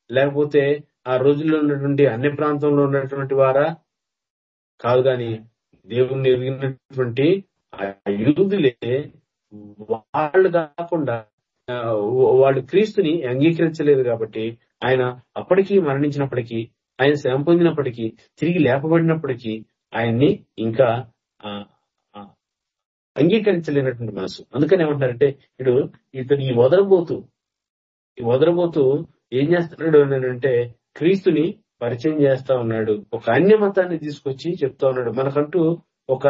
లేకపోతే ఆ రోజుల్లో ఉన్నటువంటి అన్ని ప్రాంతంలో ఉన్నటువంటి వారా? కాదు గాని దేవుణ్ణి ఎరిగినటువంటి ఆ యూదులే వాళ్ళు కాకుండా వాళ్ళు క్రీస్తుని అంగీకరించలేదు కాబట్టి ఆయన అప్పటికీ మరణించినప్పటికీ ఆయన శ్రమ పొందినప్పటికీ తిరిగి లేపబడినప్పటికీ ఆయన్ని ఇంకా ఆ, అంగీకరించలేనటువంటి మనసు. అందుకని ఏమంటారంటే ఇప్పుడు ఇతడు ఈ వదలబోతు ఈ వదలబోతూ ఏం చేస్తున్నాడు అంటే క్రీస్తుని పరిచయం చేస్తా ఉన్నాడు. ఒక అన్య మతాన్ని తీసుకొచ్చి చెప్తా ఉన్నాడు. మనకంటూ ఒక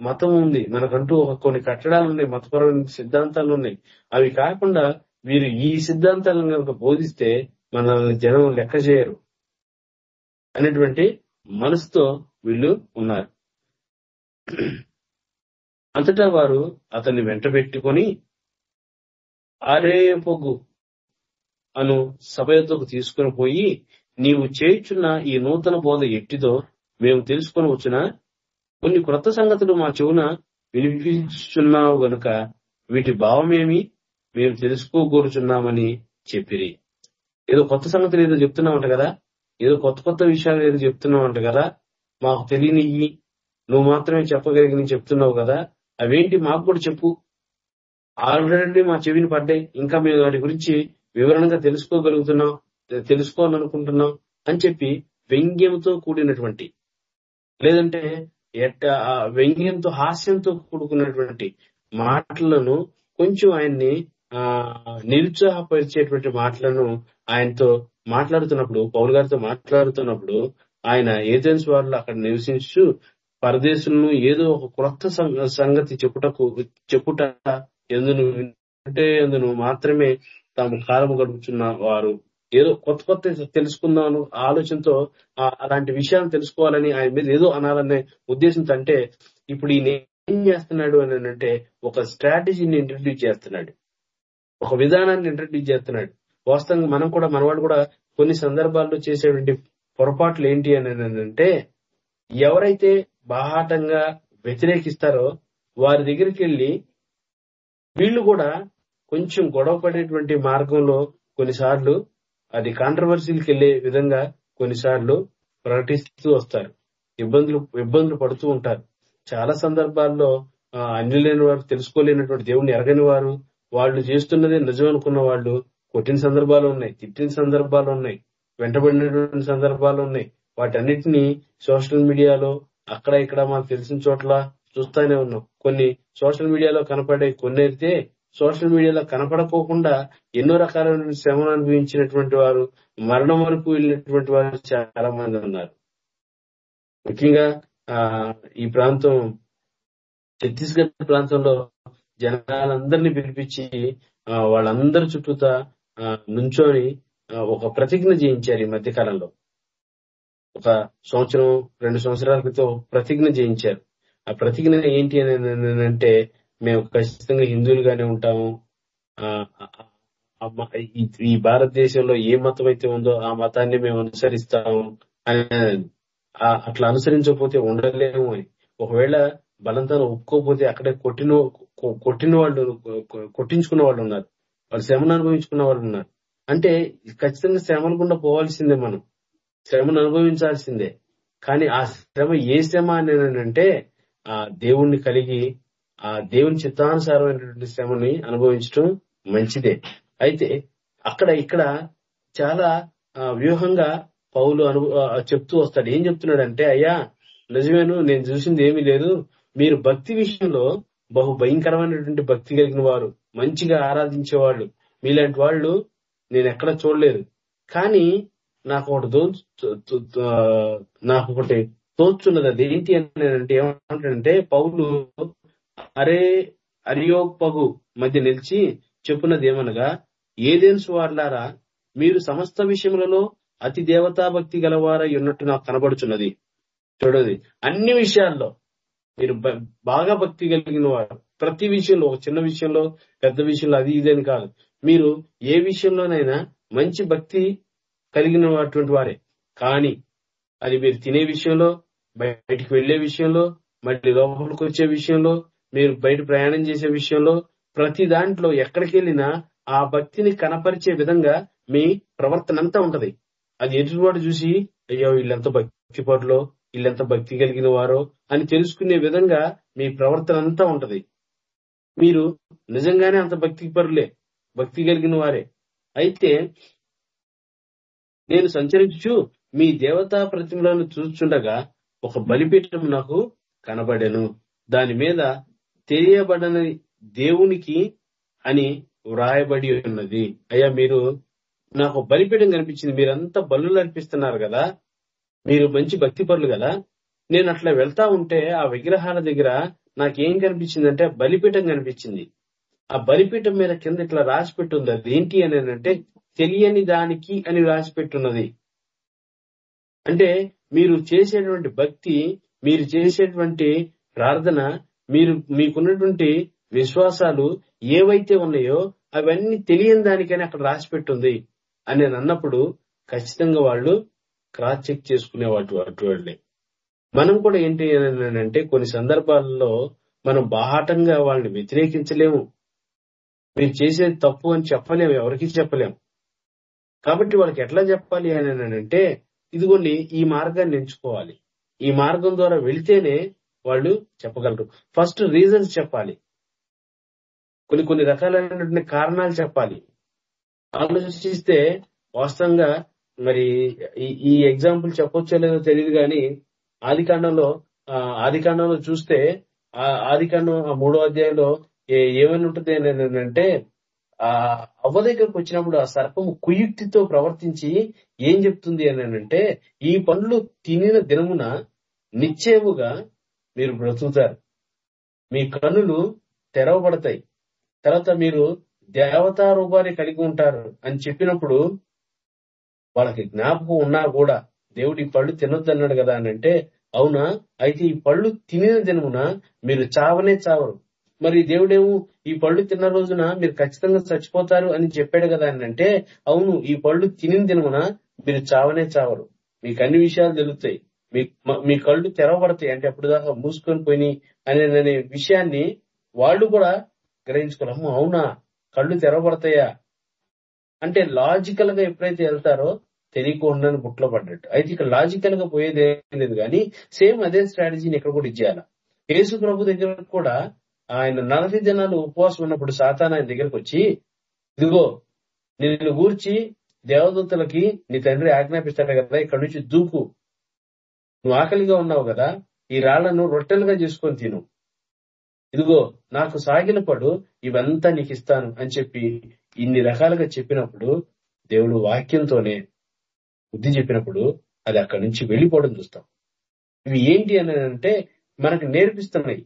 మతం ఉంది మనకంటూ ఒక కొన్ని కట్టడాలు ఉన్నాయి మతపరమైన సిద్ధాంతాలు ఉన్నాయి. అవి కాకుండా వీరు ఈ సిద్ధాంతాలను కనుక బోధిస్తే మనల్ని జనం లెక్క చేయరు అనేటువంటి మనసుతో వీళ్ళు ఉన్నారు. అంతటా వారు అతన్ని వెంట పెట్టుకొని ఆరే పొగ్గు అను సభయతకు తీసుకుని పోయి నీవు చేయుచున్న ఈ నూతన బోధ ఎట్టిదో మేము తెలుసుకొని వచ్చిన కొన్ని క్రొత్త సంగతులు మా చెవున వినిపించున్నావు గనుక వీటి భావమేమి? మేము తెలుసుకోగోరుచున్నామని చెప్పిరి. ఏదో కొత్త సంగతులు ఏదో చెప్తున్నామంట కదా? ఏదో కొత్త కొత్త విషయాలు ఏదో చెప్తున్నామంట కదా? మాకు తెలియనివి నువ్వు మాత్రమే చెప్పగలిగి చెప్తున్నావు కదా? అవేంటి మాకు కూడా చెప్పు. ఆల్రెడీ మా చెవిని పడ్డాయి. ఇంకా మేము వాటి గురించి వివరణగా తెలుసుకోగలుగుతున్నాం తెలుసుకోవాలనుకుంటున్నాం అని చెప్పి వ్యంగ్యంతో కూడినటువంటి. లేదంటే ఎట్ట ఆ వ్యంగ్యంతో హాస్యంతో కూడుకున్నటువంటి మాటలను కొంచెం ఆయన్ని ఆ నిరుత్సాహపరిచేటువంటి మాటలను ఆయనతో మాట్లాడుతున్నప్పుడు పౌల్ గారితో మాట్లాడుతున్నప్పుడు ఆయన ఏథెన్స్ వాళ్ళు అక్కడ నివసించు పరదేశులను ఏదో ఒక క్రొత్త సంగతి చెప్పుటకు చెప్పుట ఎందును అంటే ఎందును మాత్రమే తాము కాలము గడుపుచున్న వారు. ఏదో కొత్త కొత్త తెలుసుకుందాం ఆలోచనతో అలాంటి విషయాలు తెలుసుకోవాలని ఆయన మీద ఏదో అనాలనే ఉద్దేశంతో అంటే ఇప్పుడు ఈయన ఏం చేస్తున్నాడు అని అంటే ఒక స్ట్రాటజీని ఇంట్రడ్యూస్ చేస్తున్నాడు. ఒక విధానాన్ని ఇంట్రడ్యూస్ చేస్తున్నాడు. వాస్తవంగా మనం కూడా మనవాడు కూడా కొన్ని సందర్భాల్లో చేసేటువంటి పొరపాట్లు ఏంటి అని అంటే ఎవరైతే బాహాటంగా వ్యతిరేకిస్తారో వారి దగ్గరికి వెళ్ళి వీళ్ళు కూడా కొంచెం గొడవ పడేటువంటి మార్గంలో కొన్నిసార్లు అది కాంట్రవర్సీలకు వెళ్ళే విధంగా కొన్నిసార్లు ప్రకటిస్తూ వస్తారు. ఇబ్బందులు ఇబ్బందులు పడుతూ ఉంటారు. చాలా సందర్భాల్లో ఆ, అన్యులైన వారు తెలుసుకోలేనటువంటి దేవుడిని ఎరగని వారు వాళ్ళు చేస్తున్నదే నిజం అనుకున్న వాళ్ళు కొట్టిన సందర్భాలు ఉన్నాయి తిట్టిన సందర్భాలు ఉన్నాయి వెంటబడినటువంటి సందర్భాలు ఉన్నాయి. వాటన్నిటిని సోషల్ మీడియాలో అక్కడ ఇక్కడ మనకు తెలిసిన చోట్ల చూస్తానే ఉన్నాం. కొన్ని సోషల్ మీడియాలో కనపడే కొన్ని అయితే సోషల్ మీడియాలో కనపడకోకుండా ఎన్నో రకాలైన శ్రమను అనుభవించినటువంటి వారు మరణం వరకు వెళ్ళినటువంటి వారు చాలా మంది ఉన్నారు. ముఖ్యంగా ఆ ఈ ప్రాంతం ఛత్తీస్గఢ్ ప్రాంతంలో జనాలందరినీ పిలిపించి వాళ్ళందరి చుట్టూతా నుంచొని ఒక ప్రతిజ్ఞ చేయించారు ఈ మధ్య కాలంలో ఒక సంవత్సరం రెండు సంవత్సరాల క్రితం ప్రతిజ్ఞ చేయించారు. ఆ ప్రతిజ్ఞ ఏంటి అని అంటే మేము ఖచ్చితంగా హిందువులుగానే ఉంటాము. ఆ, ఈ- భారతదేశంలో ఏ మతం అయితే ఉందో ఆ మతాన్ని మేము అనుసరిస్తాము అని అట్లా అనుసరించకపోతే ఉండలేము అని. ఒకవేళ బలంతో ఒప్పుకోకపోతే అక్కడే కొట్టిన కొట్టిన వాళ్ళు కొట్టించుకున్న వాళ్ళు ఉన్నారు. వాళ్ళు శ్రమను అనుభవించుకున్న వాళ్ళు ఉన్నారు. అంటే ఖచ్చితంగా శ్రమల గుండా పోవాల్సిందే మనం. శ్రమను అనుభవించాల్సిందే. కానీ ఆ శ్రమ ఏ శ్రమ అని అంటే ఆ దేవుణ్ణి కలిగి ఆ దేవుని చిత్తానుసారమైనటువంటి శ్రమని అనుభవించడం మంచిదే. అయితే అక్కడ ఇక్కడ చాలా వ్యూహంగా పౌలు అను చెప్తూ వస్తాడు. ఏం చెప్తున్నాడంటే అయ్యా నిజమేను నేను చూసింది ఏమీ లేదు. మీరు భక్తి విషయంలో బహు భయంకరమైనటువంటి భక్తి కలిగిన వారు మంచిగా ఆరాధించే వాళ్ళు మీలాంటి వాళ్ళు నేను ఎక్కడ చూడలేదు. కానీ నాకు ఒకటి దో నాకు ఒకటి తోచున్నది అది ఏంటి అని అంటే ఏమంటాడంటే పౌలు అరే అరియోపగు మధ్య నిలిచి చెప్పున్నదేమనగా ఏదేన్స్ వార్లారా మీరు సమస్త విషయములలో అతి దేవతా భక్తి గలవారై ఉన్నట్టు నాకు కనబడుచున్నది. చూడది అన్ని విషయాల్లో మీరు బాగా భక్తి కలిగిన వారు ప్రతి విషయంలో ఒక చిన్న విషయంలో పెద్ద విషయంలో అది ఇదేని కాదు. మీరు ఏ విషయంలోనైనా మంచి భక్తి కలిగినటువంటి వారే. కానీ అది మీరు తినే విషయంలో బయటికి వెళ్ళే విషయంలో మళ్ళీ లోపలికి వచ్చే విషయంలో మీరు బయట ప్రయాణం చేసే విషయంలో ప్రతి దాంట్లో ఎక్కడికి వెళ్ళినా ఆ భక్తిని కనపరిచే విధంగా మీ ప్రవర్తన అంతా ఉంటది. అది ఎదుటివాడు చూసి అయ్యో వీళ్ళెంత భక్తి పరులో వీళ్ళెంత భక్తి కలిగిన వారో అని తెలుసుకునే విధంగా మీ ప్రవర్తన అంతా ఉంటది. మీరు నిజంగానే అంత భక్తి పరులే భక్తి కలిగిన వారే. అయితే నేను సంచరించు మీ దేవతా ప్రతిమలను చూస్తుండగా ఒక బలిపీఠం నాకు కనబడెను. దాని మీద తెలియబడని దేవునికి అని వ్రాయబడి ఉన్నది. అయ్యా మీరు నాకు బలిపీఠం కనిపించింది. మీరంతా బలు అర్పిస్తున్నారు కదా. మీరు మంచి భక్తి పరులు కదా. నేను అట్లా వెళ్తా ఉంటే ఆ విగ్రహాల దగ్గర నాకేం కనిపించిందంటే బలిపీఠం కనిపించింది. ఆ బలిపీఠం మీద కింద ఇట్లా రాసి పెట్టుంది అది ఏంటి అని అంటే తెలియని దానికి అని రాసి పెట్టున్నది అంటే మీరు చేసేటువంటి భక్తి మీరు చేసేటువంటి ప్రార్థన మీరు మీకున్నటువంటి విశ్వాసాలు ఏవైతే ఉన్నాయో అవన్నీ తెలియని దానికని అక్కడ రాసి పెట్టుంది అని నేను అన్నప్పుడు ఖచ్చితంగా వాళ్ళు క్రాస్ చెక్ చేసుకునే వాటి అటువంటి మనం కూడా ఏంటి అని అంటే కొన్ని సందర్భాల్లో మనం బాహాటంగా వాళ్ళని వ్యతిరేకించలేము. మీరు చేసేది తప్పు అని చెప్పలేము ఎవరికి చెప్పలేము. కాబట్టి వాళ్ళకి ఎట్లా చెప్పాలి అని అంటే ఇదిగోండి ఈ మార్గాన్ని ఎంచుకోవాలి. ఈ మార్గం ద్వారా వెళితేనే వాళ్ళు చెప్పగలరు. ఫస్ట్ రీజన్స్ చెప్పాలి. కొన్ని కొన్ని రకాలైనటువంటి కారణాలు చెప్పాలి. ఆలోచిస్తే వాస్తవంగా మరి ఈ- ఎగ్జాంపుల్ చెప్పొచ్చో లేదో తెలియదు కానీ ఆది కాండంలో ఆది కాండంలో చూస్తే ఆ ఆది కాండం ఆ మూడో అధ్యాయంలో ఏమైనా ఉంటుంది అని అంటే ఆ అవ్వ దగ్గరకు వచ్చినప్పుడు ఆ సర్పము కుయుక్తితో ప్రవర్తించి ఏం చెప్తుంది అని అంటే ఈ పండ్లు తినిన దినమున నిశ్చయముగా మీరు బ్రతుకుతారు. మీ కన్నులు తెరవబడతాయి. తర్వాత మీరు దేవతా రూపాన్ని కలిగి ఉంటారు అని చెప్పినప్పుడు వాళ్ళకి జ్ఞాపకం ఉన్నా కూడా దేవుడు ఈ పళ్ళు తినొద్దన్నాడు కదా అని అంటే అవునా? అయితే ఈ పళ్ళు తినిన దినమున మీరు చావనే చావరు. మరి దేవుడేమో ఈ పళ్ళు తిన్న రోజున మీరు ఖచ్చితంగా చచ్చిపోతారు అని చెప్పాడు కదా అని అంటే అవును ఈ పళ్ళు తినిన దినమున మీరు చావనే చావరు. మీకు అన్ని విషయాలు తెలుస్తాయి. మీ మీ కళ్ళు తెరవబడతాయి. అంటే అప్పుడు దాకా మూసుకొని పోయి అనే విషయాన్ని వాళ్ళు కూడా గ్రహించుకోవాలి. అవునా? కళ్ళు తెరవబడతాయా? అంటే లాజికల్గా ఎప్పుడైతే వెళ్తారో తెలియకుండా బుట్లో పడ్డట్టు. అయితే ఇక్కడ లాజికల్గా పోయేది లేదు కానీ సేమ్ అదే స్ట్రాటజీని ఇక్కడ కూడా ఇచ్చేయాల. యేసు ప్రభు దగ్గర కూడా ఆయన నలభై దినాలు ఉపవాసం ఉన్నప్పుడు సాతాన్ ఆయన దగ్గరకు వచ్చి ఇదిగో నిన్ను గూర్చి దేవదూతలకి నీ తండ్రి ఆజ్ఞాపిస్తాడు కదా ఇక్కడ నుంచి దూకు. నువ్వు ఆకలిగా ఉన్నావు కదా ఈ రాళ్ళను రొట్టెలుగా చేసుకొని తిను. ఇదిగో నాకు సాగిన పడు ఇవంతా నీకు ఇస్తాను అని చెప్పి ఇన్ని రకాలుగా చెప్పినప్పుడు దేవుడు వాక్యంతోనే బుద్ధి చెప్పినప్పుడు అది అక్కడి నుంచి వెళ్ళిపోవడం చూస్తాం. ఇవి ఏంటి అని అంటే మనకు నేర్పిస్తున్నాయి.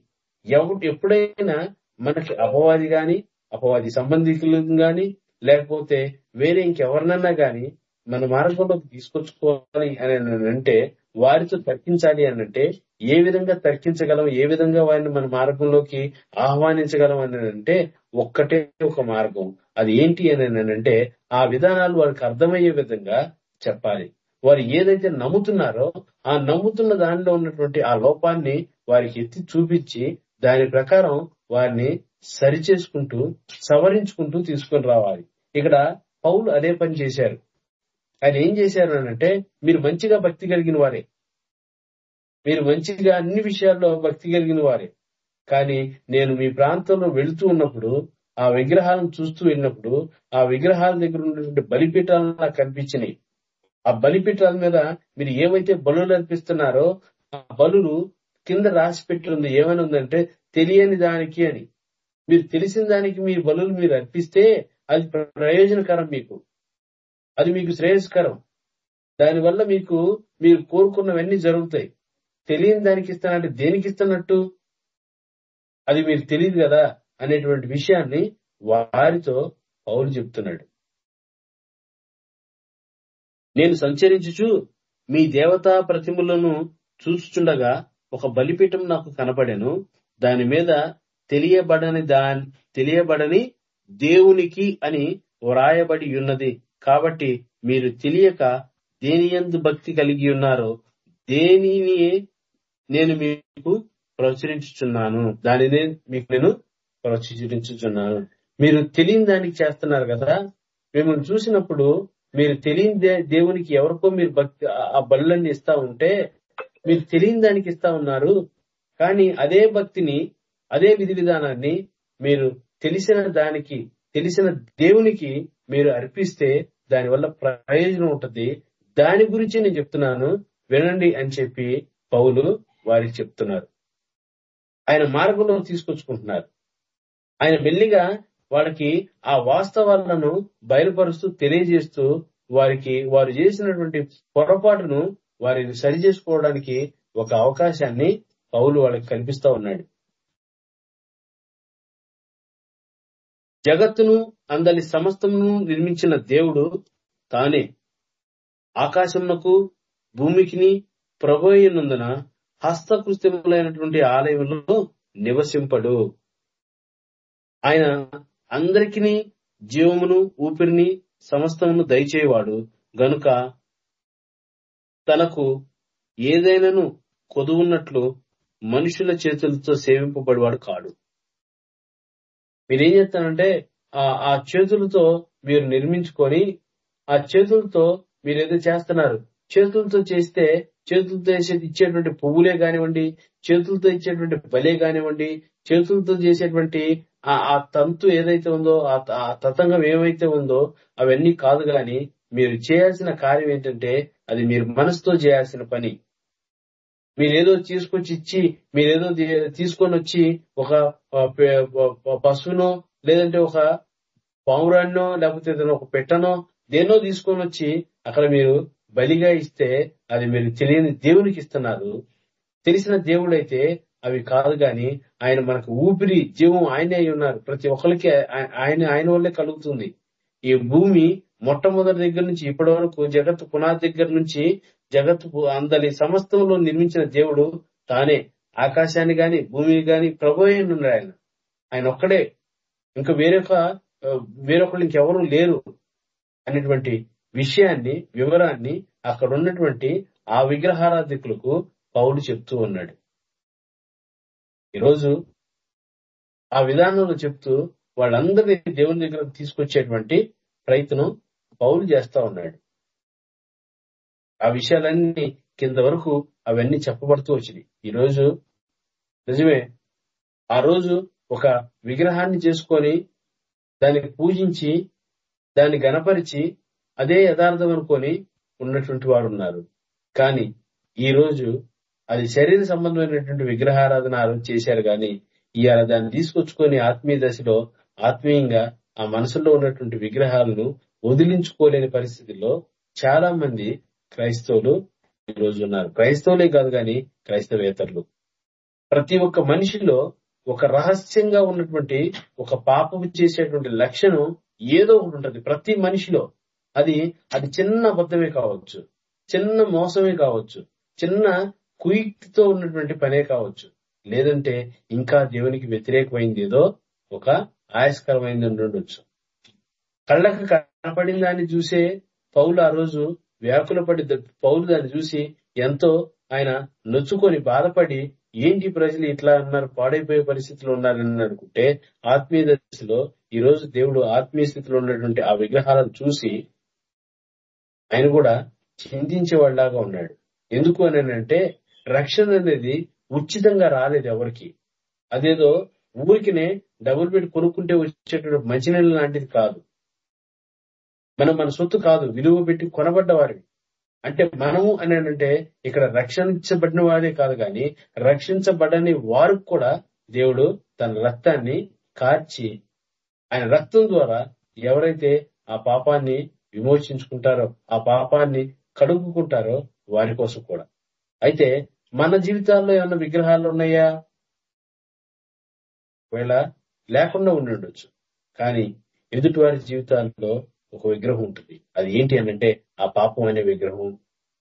ఎవరు ఎప్పుడైనా మనకి అపవాది గాని అపవాది సంబంధికులు గాని లేకపోతే వేరే ఇంకెవరినన్నా గాని మన మార్గంలోకి తీసుకొచ్చుకోవాలి అని అంటే వారితో తర్కించాలి అనంటే ఏ విధంగా తర్కించగలం ఏ విధంగా వారిని మన మార్గంలోకి ఆహ్వానించగలం అని అంటే ఒక్కటే ఒక మార్గం. అది ఏంటి అని అంటే ఆ విధానాలు వారికి అర్థమయ్యే విధంగా చెప్పాలి. వారు ఏదైతే నమ్ముతున్నారో ఆ నమ్ముతున్న దానిలో ఉన్నటువంటి ఆ లోపాన్ని వారికి ఎత్తి చూపించి దాని ప్రకారం వారిని సరిచేసుకుంటూ సవరించుకుంటూ తీసుకొని రావాలి. ఇక్కడ పౌలు అదే పని చేశారు. ఆయన ఏం చేశారు అని అంటే మీరు మంచిగా భక్తి కలిగిన వారే. మీరు మంచిగా అన్ని విషయాల్లో భక్తి కలిగిన వారే. కానీ నేను మీ ప్రాంతంలో వెళుతూ ఉన్నప్పుడు ఆ విగ్రహాలను చూస్తూ వెళ్ళినప్పుడు ఆ విగ్రహాల దగ్గర ఉన్నటువంటి బలిపీఠాలు నాకు కనిపించినాయి. ఆ బలిపీఠాల మీద మీరు ఏవైతే బలులు అర్పిస్తున్నారో ఆ బలులు కింద రాసి పెట్టుంది ఏమైనా ఉందంటే తెలియని దానికి అని. మీరు తెలిసిన దానికి మీ బలులు మీరు అర్పిస్తే అది ప్రయోజనకరం మీకు. అది మీకు శ్రేయస్కరం. దానివల్ల మీకు మీరు కోరుకున్నవన్నీ జరుగుతాయి. తెలియని దానికి ఇస్తానంటే దేనికి ఇస్తున్నట్టు? అది మీరు తెలియదు కదా అనేటువంటి విషయాన్ని వారితో పౌలు చెప్తున్నాడు. నేను సంచరించుచు మీ దేవతా ప్రతిమలను చూస్తుండగా ఒక బలిపీఠం నాకు కనపడెను. దాని మీద తెలియబడని దాని తెలియబడని దేవునికి అని వ్రాయబడి ఉన్నది. కాబట్టి మీరు తెలియక దేని ఎందు భక్తి కలిగి ఉన్నారో దేనిని నేను మీకు ప్రచురించుచున్నాను. దానినే మీకు నేను ప్రచురించుచున్నాను. మీరు తెలియని దానికి చేస్తున్నారు కదా? మిమ్మల్ని చూసినప్పుడు మీరు తెలియని దే- దేవునికి ఎవరికో మీరు భక్తి ఆ- ఆ బలులన్నీ ఇస్తా ఉంటే మీరు తెలియని దానికి ఇస్తా ఉన్నారు. కానీ అదే భక్తిని అదే విధి విధానాన్ని మీరు తెలిసిన దానికి తెలిసిన దేవునికి మీరు అర్పిస్తే దానివల్ల ప్రయోజనం ఉంటుంది. దాని గురించి నేను చెప్తున్నాను. వినండి అని చెప్పి పౌలు వారికి చెప్తున్నారు. ఆయన మార్గంలో తీసుకొచ్చుకుంటున్నారు. ఆయన మెల్లిగా వాళ్ళకి ఆ వాస్తవాలను బయలుపరుస్తూ తెలియజేస్తూ వారికి వారు చేసినటువంటి పొరపాటును వారిని సరి చేసుకోవడానికి ఒక అవకాశాన్ని పౌలు వాళ్ళకి కల్పిస్తా ఉన్నాడు. జగత్తును అందరి సమస్తమును నిర్మించిన దేవుడు తానే. ఆకాశమునకు భూమికిని ప్రభునందున హస్తకృత్యములైనటువంటి ఆలయంలో నివసింపడు. ఆయన అందరికిని జీవమును ఊపిరిని సమస్తమును దయచేవాడు గనుక తనకు ఏదైనాను కొదువున్నట్లు మనుషుల చేతులతో సేవింపబడివాడు కాడు. మీరేం చేస్తారంటే ఆ ఆ చేతులతో మీరు నిర్మించుకొని ఆ చేతులతో మీరు ఏదో చేస్తున్నారు. చేతులతో చేస్తే చేతులతో చేసేది ఇచ్చేటువంటి పువ్వులే కానివ్వండి చేతులతో ఇచ్చేటువంటి బలే కానివ్వండి చేతులతో చేసేటువంటి ఆ ఆ తంతు ఏదైతే ఉందో ఆ త- ఆ తతంగం ఏమైతే ఉందో అవన్నీ కాదు గాని మీరు చేయాల్సిన కార్యం ఏంటంటే అది మీరు మనసుతో చేయాల్సిన పని. మీరేదో తీసుకొచ్చి ఇచ్చి మీరేదో తీసుకొని వచ్చి ఒక పశువునో లేదంటే ఒక పావురాన్నో లేకపోతే ఏదైనా ఒక పెట్టనో దేన్నో తీసుకొని వచ్చి అక్కడ మీరు బలిగా ఇస్తే అది మీరు తెలియని దేవునికి ఇస్తున్నారు. తెలిసిన దేవుడైతే అవి కాదు గాని ఆయన మనకు ఊపిరి జీవం ఆయనే అయి ఉన్నారు. ప్రతి ఒక్కరికి ఆయన ఆయన వల్లే కలుగుతుంది. ఈ భూమి మొట్టమొదటి దగ్గర నుంచి ఇప్పటి వరకు జగత్తు పునాది దగ్గర నుంచి జగత్ అందరి సమస్తంలో నిర్మించిన దేవుడు తానే. ఆకాశాన్ని గాని భూమిని గాని ప్రభు ఉన్నాడు ఆయన. ఆయన ఒక్కడే. ఇంకా వేరొక వేరొకళ్ళు ఇంకెవరూ లేరు అనేటువంటి విషయాన్ని వివరాన్ని అక్కడ ఉన్నటువంటి ఆ విగ్రహారాధికులకు పౌలు చెప్తూ ఉన్నాడు. ఈరోజు ఆ విధానంలో చెప్తూ వాళ్ళందరినీ దేవుని దగ్గర తీసుకొచ్చేటువంటి ప్రయత్నం పౌలు చేస్తా ఉన్నాడు. ఆ విషయాలన్నీ కింద వరకు అవన్నీ చెప్పబడుతూ వచ్చినాయి. ఈ రోజు నిజమే ఆ రోజు ఒక విగ్రహాన్ని చేసుకొని దానికి పూజించి దాన్ని గణపరిచి అదే యథార్థం అనుకొని ఉన్నటువంటి వారు ఉన్నారు. కానీ ఈ రోజు అది శరీర సంబంధమైనటువంటి విగ్రహారాధన చేశారు కానీ ఇవాళ దాన్ని తీసుకొచ్చుకొని ఆత్మీయ దశలో ఆత్మీయంగా ఆ మనసులో ఉన్నటువంటి విగ్రహాలను వదిలించుకోలేని పరిస్థితిలో చాలా మంది క్రైస్తవులు ఈ రోజు ఉన్నారు. క్రైస్తవులే కాదు కానీ క్రైస్తవేతరులు. ప్రతి ఒక్క మనిషిలో ఒక రహస్యంగా ఉన్నటువంటి ఒక పాపము చేసేటువంటి లక్షణం ఏదో ఒకటి ఉంటుంది. ప్రతి మనిషిలో అది అది చిన్న అబద్ధమే కావచ్చు. చిన్న మోసమే కావచ్చు. చిన్న కుయుక్తితో ఉన్నటువంటి పనే కావచ్చు. లేదంటే ఇంకా దేవునికి వ్యతిరేకమైంది ఏదో ఒక ఆయస్కరమైంది ఉండొచ్చు. కళ్ళకు కనపడిన దాన్ని చూసే పౌలు ఆ రోజు వ్యాకుల పడి పౌలు దాన్ని చూసి ఎంతో ఆయన నొచ్చుకొని బాధపడి ఏంటి ప్రజలు ఇట్లా అన్నారు? పాడైపోయే పరిస్థితిలో ఉన్నారని అనుకుంటే ఆత్మీయ దశలో ఈ రోజు దేవుడు ఆత్మీయ స్థితిలో ఉన్నటువంటి ఆ విగ్రహాలను చూసి ఆయన కూడా చింతించేవాడిలాగా ఉన్నాడు. ఎందుకు అని అంటే రక్షణ అనేది ఉచితంగా రాలేదు ఎవరికి. అదేదో ఊరికినే డబుల్ బెడ్ కొనుక్కుంటే వచ్చేటువంటి మంచినీళ్ళు లాంటిది కాదు. మనం మన సొత్తు కాదు విలువ పెట్టి కొనబడ్డ వారివి అంటే మనము అని అంటే ఇక్కడ రక్షించబడిన వారే కాదు కానీ రక్షించబడని వారు కూడా దేవుడు తన రక్తాన్ని కార్చి ఆయన రక్తం ద్వారా ఎవరైతే ఆ పాపాన్ని విమోచించుకుంటారో ఆ పాపాన్ని కడుక్కుంటారో వారి కోసం కూడా. అయితే మన జీవితాల్లో ఏమైనా విగ్రహాలు ఉన్నాయా? ఒకవేళ లేకుండా ఉండి ఉండొచ్చు. కానీ ఎదుటివారి జీవితాల్లో ఒక విగ్రహం ఉంటుంది. అది ఏంటి అని అంటే ఆ పాపం అనే విగ్రహం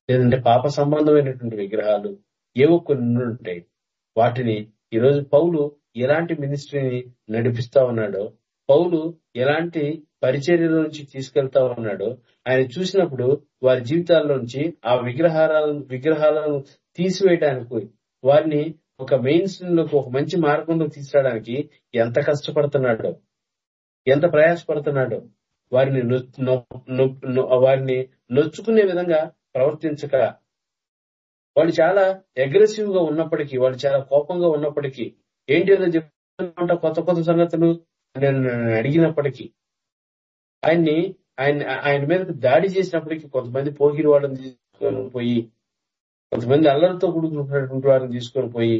లేదంటే పాప సంబంధమైనటువంటి విగ్రహాలు ఏవో కొన్ని ఉంటాయి. వాటిని ఈరోజు పౌలు ఎలాంటి మినిస్ట్రీని నడిపిస్తా ఉన్నాడో పౌలు ఎలాంటి పరిచర్యలోంచి తీసుకెళ్తా ఉన్నాడో ఆయన చూసినప్పుడు వారి జీవితాల్లోంచి ఆ విగ్రహాలను విగ్రహాలను తీసివేయడానికి వారిని ఒక మెయిన్ స్ట్రీమ్ ఒక మంచి మార్గంలో తీసుకురావడానికి ఎంత కష్టపడుతున్నాడో ఎంత ప్రయాసపడుతున్నాడో వారిని వారిని నొచ్చుకునే విధంగా ప్రవర్తించక. వాళ్ళు చాలా అగ్రెసివ్గా ఉన్నప్పటికీ వాళ్ళు చాలా కోపంగా ఉన్నప్పటికీ ఏంటి ఏదో చెప్తుంటా కొత్త కొత్త సంగతులు నేను అడిగినప్పటికీ ఆయన్ని ఆయన ఆయన మీద దాడి చేసినప్పటికీ కొంతమంది పోగిరి వాళ్ళని తీసుకొని పోయి కొంతమంది అల్లరితో కూడుకున్నటువంటి వారిని తీసుకొని పోయి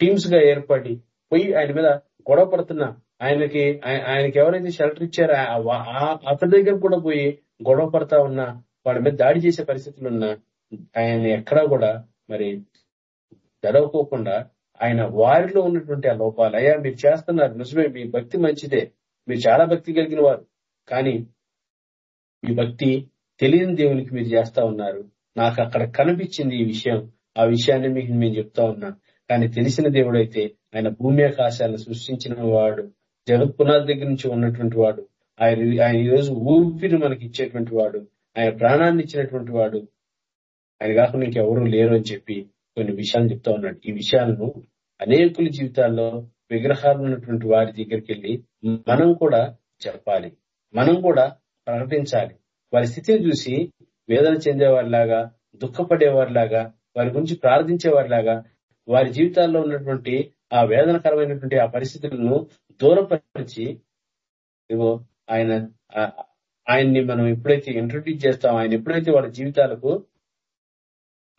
టీమ్స్గా ఏర్పడి పోయి ఆయన మీద గొడవ పడుతున్నా ఆయనకి ఆయనకి ఎవరైతే షెల్టర్ ఇచ్చారో ఆ- అతని దగ్గర కూడా పోయి గొడవ పడతా ఉన్నా వాడి మీద దాడి చేసే పరిస్థితులు ఉన్నా ఆయన ఎక్కడా కూడా మరి తెరవకోకుండా ఆయన వారిలో ఉన్నటువంటి ఆ లోపాలు అయ్యా మీరు చేస్తున్నారు నిజమే మీ భక్తి మంచిదే మీరు చాలా భక్తి కలిగిన వారు కానీ మీ భక్తి తెలియని దేవునికి మీరు చేస్తా ఉన్నారు. నాకు అక్కడ కనిపించింది ఈ విషయం ఆ విషయాన్ని మీకు మేము చెప్తా ఉన్నా. కానీ తెలిసిన దేవుడైతే ఆయన భూమి ఆకాశాలను సృష్టించిన వాడు జగత్ పునాది దగ్గర నుంచి ఉన్నటువంటి వాడు ఆయన ఆయన ఈ రోజు ఊపిరి మనకి ఇచ్చేటువంటి వాడు ఆయన ప్రాణాన్ని ఇచ్చినటువంటి వాడు ఆయన కాకుండా ఇంకెవరూ లేరు అని చెప్పి కొన్ని విషయాలు చెప్తా ఉన్నాడు. ఈ విషయాలను అనేకుల జీవితాల్లో విగ్రహాలు ఉన్నటువంటి వారి దగ్గరికి వెళ్ళి మనం కూడా చెప్పాలి మనం కూడా ప్రకటించాలి. వారి స్థితిని చూసి వేదన చెందేవారిలాగా దుఃఖపడేవారిలాగా వారి గురించి ప్రార్థించేవారిలాగా వారి జీవితాల్లో ఉన్నటువంటి ఆ వేదనకరమైనటువంటి ఆ పరిస్థితులను దూరపరిచి ఇదిగో ఆయన ఆయన్ని మనం ఎప్పుడైతే ఇంట్రొడ్యూస్ చేస్తామో ఆయన ఎప్పుడైతే వాళ్ళ జీవితాలకు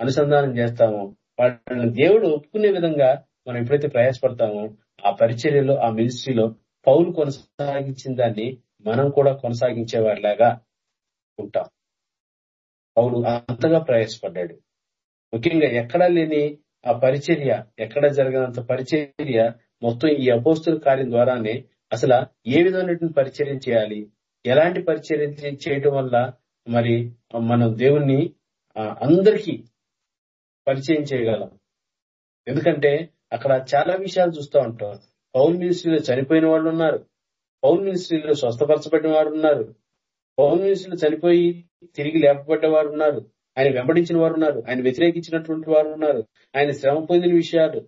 అనుసంధానం చేస్తామో వాళ్ళని దేవుడు ఒప్పుకునే విధంగా మనం ఎప్పుడైతే ప్రయాసపడతామో ఆ పరిచర్యలో ఆ మినిస్ట్రీలో పౌలు కొనసాగించిన దాన్ని మనం కూడా కొనసాగించే వారిలాగా ఉంటాం. పౌలు అంతగా ప్రయాసపడ్డాడు. ముఖ్యంగా ఎక్కడా లేని ఆ పరిచర్య ఎక్కడ జరగనంత పరిచర్య మొత్తం ఈ అపోస్తుల కార్యం ద్వారానే అసలు ఏ విధమైనటువంటి పరిచర్యం చేయాలి? ఎలాంటి పరిచర్యం చేయటం వల్ల మరి మనం దేవుణ్ణి ఆ, అందరికీ పరిచయం చేయగలం? ఎందుకంటే అక్కడ చాలా విషయాలు చూస్తూ ఉంటాం. పౌన్ మినిస్ట్రీలో చనిపోయిన వాళ్ళు ఉన్నారు. పౌన్ మినిస్ట్రీలో స్వస్థపరచబడిన వారు ఉన్నారు. పౌన్ మినిస్ట్రీలో చనిపోయి తిరిగి లేపబడ్డ వారు ఉన్నారు. ఆయన వెంబడించిన వారు ఉన్నారు. ఆయన వ్యతిరేకించినటువంటి వారు ఉన్నారు. ఆయన శ్రమ పొందిన విషయాలు.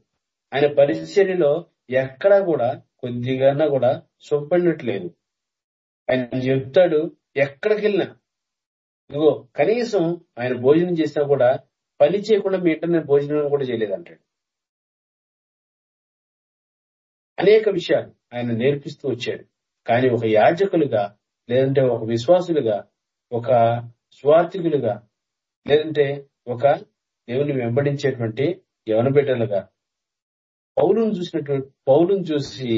ఆయన పరిచర్యలో ఎక్కడా కూడా కొద్దిగా కూడా సుఖపడినట్లేదు ఆయన చెప్తాడు ఎక్కడికి వెళ్ళినా ఇదిగో కనీసం ఆయన భోజనం చేసినా కూడా పని చేయకుండా మీ ఇంటర్ నేను భోజనం కూడా చేయలేదంటాడు అనేక విషయాలు ఆయన నేర్పిస్తూ వచ్చాడు. కానీ ఒక యాజకులుగా లేదంటే ఒక విశ్వాసులుగా ఒక స్వార్థికులుగా లేదంటే ఒక దేవుని వెంబడించేటువంటి యవన బిడ్డలుగా పౌరుని చూసినటువంటి పౌలును చూసి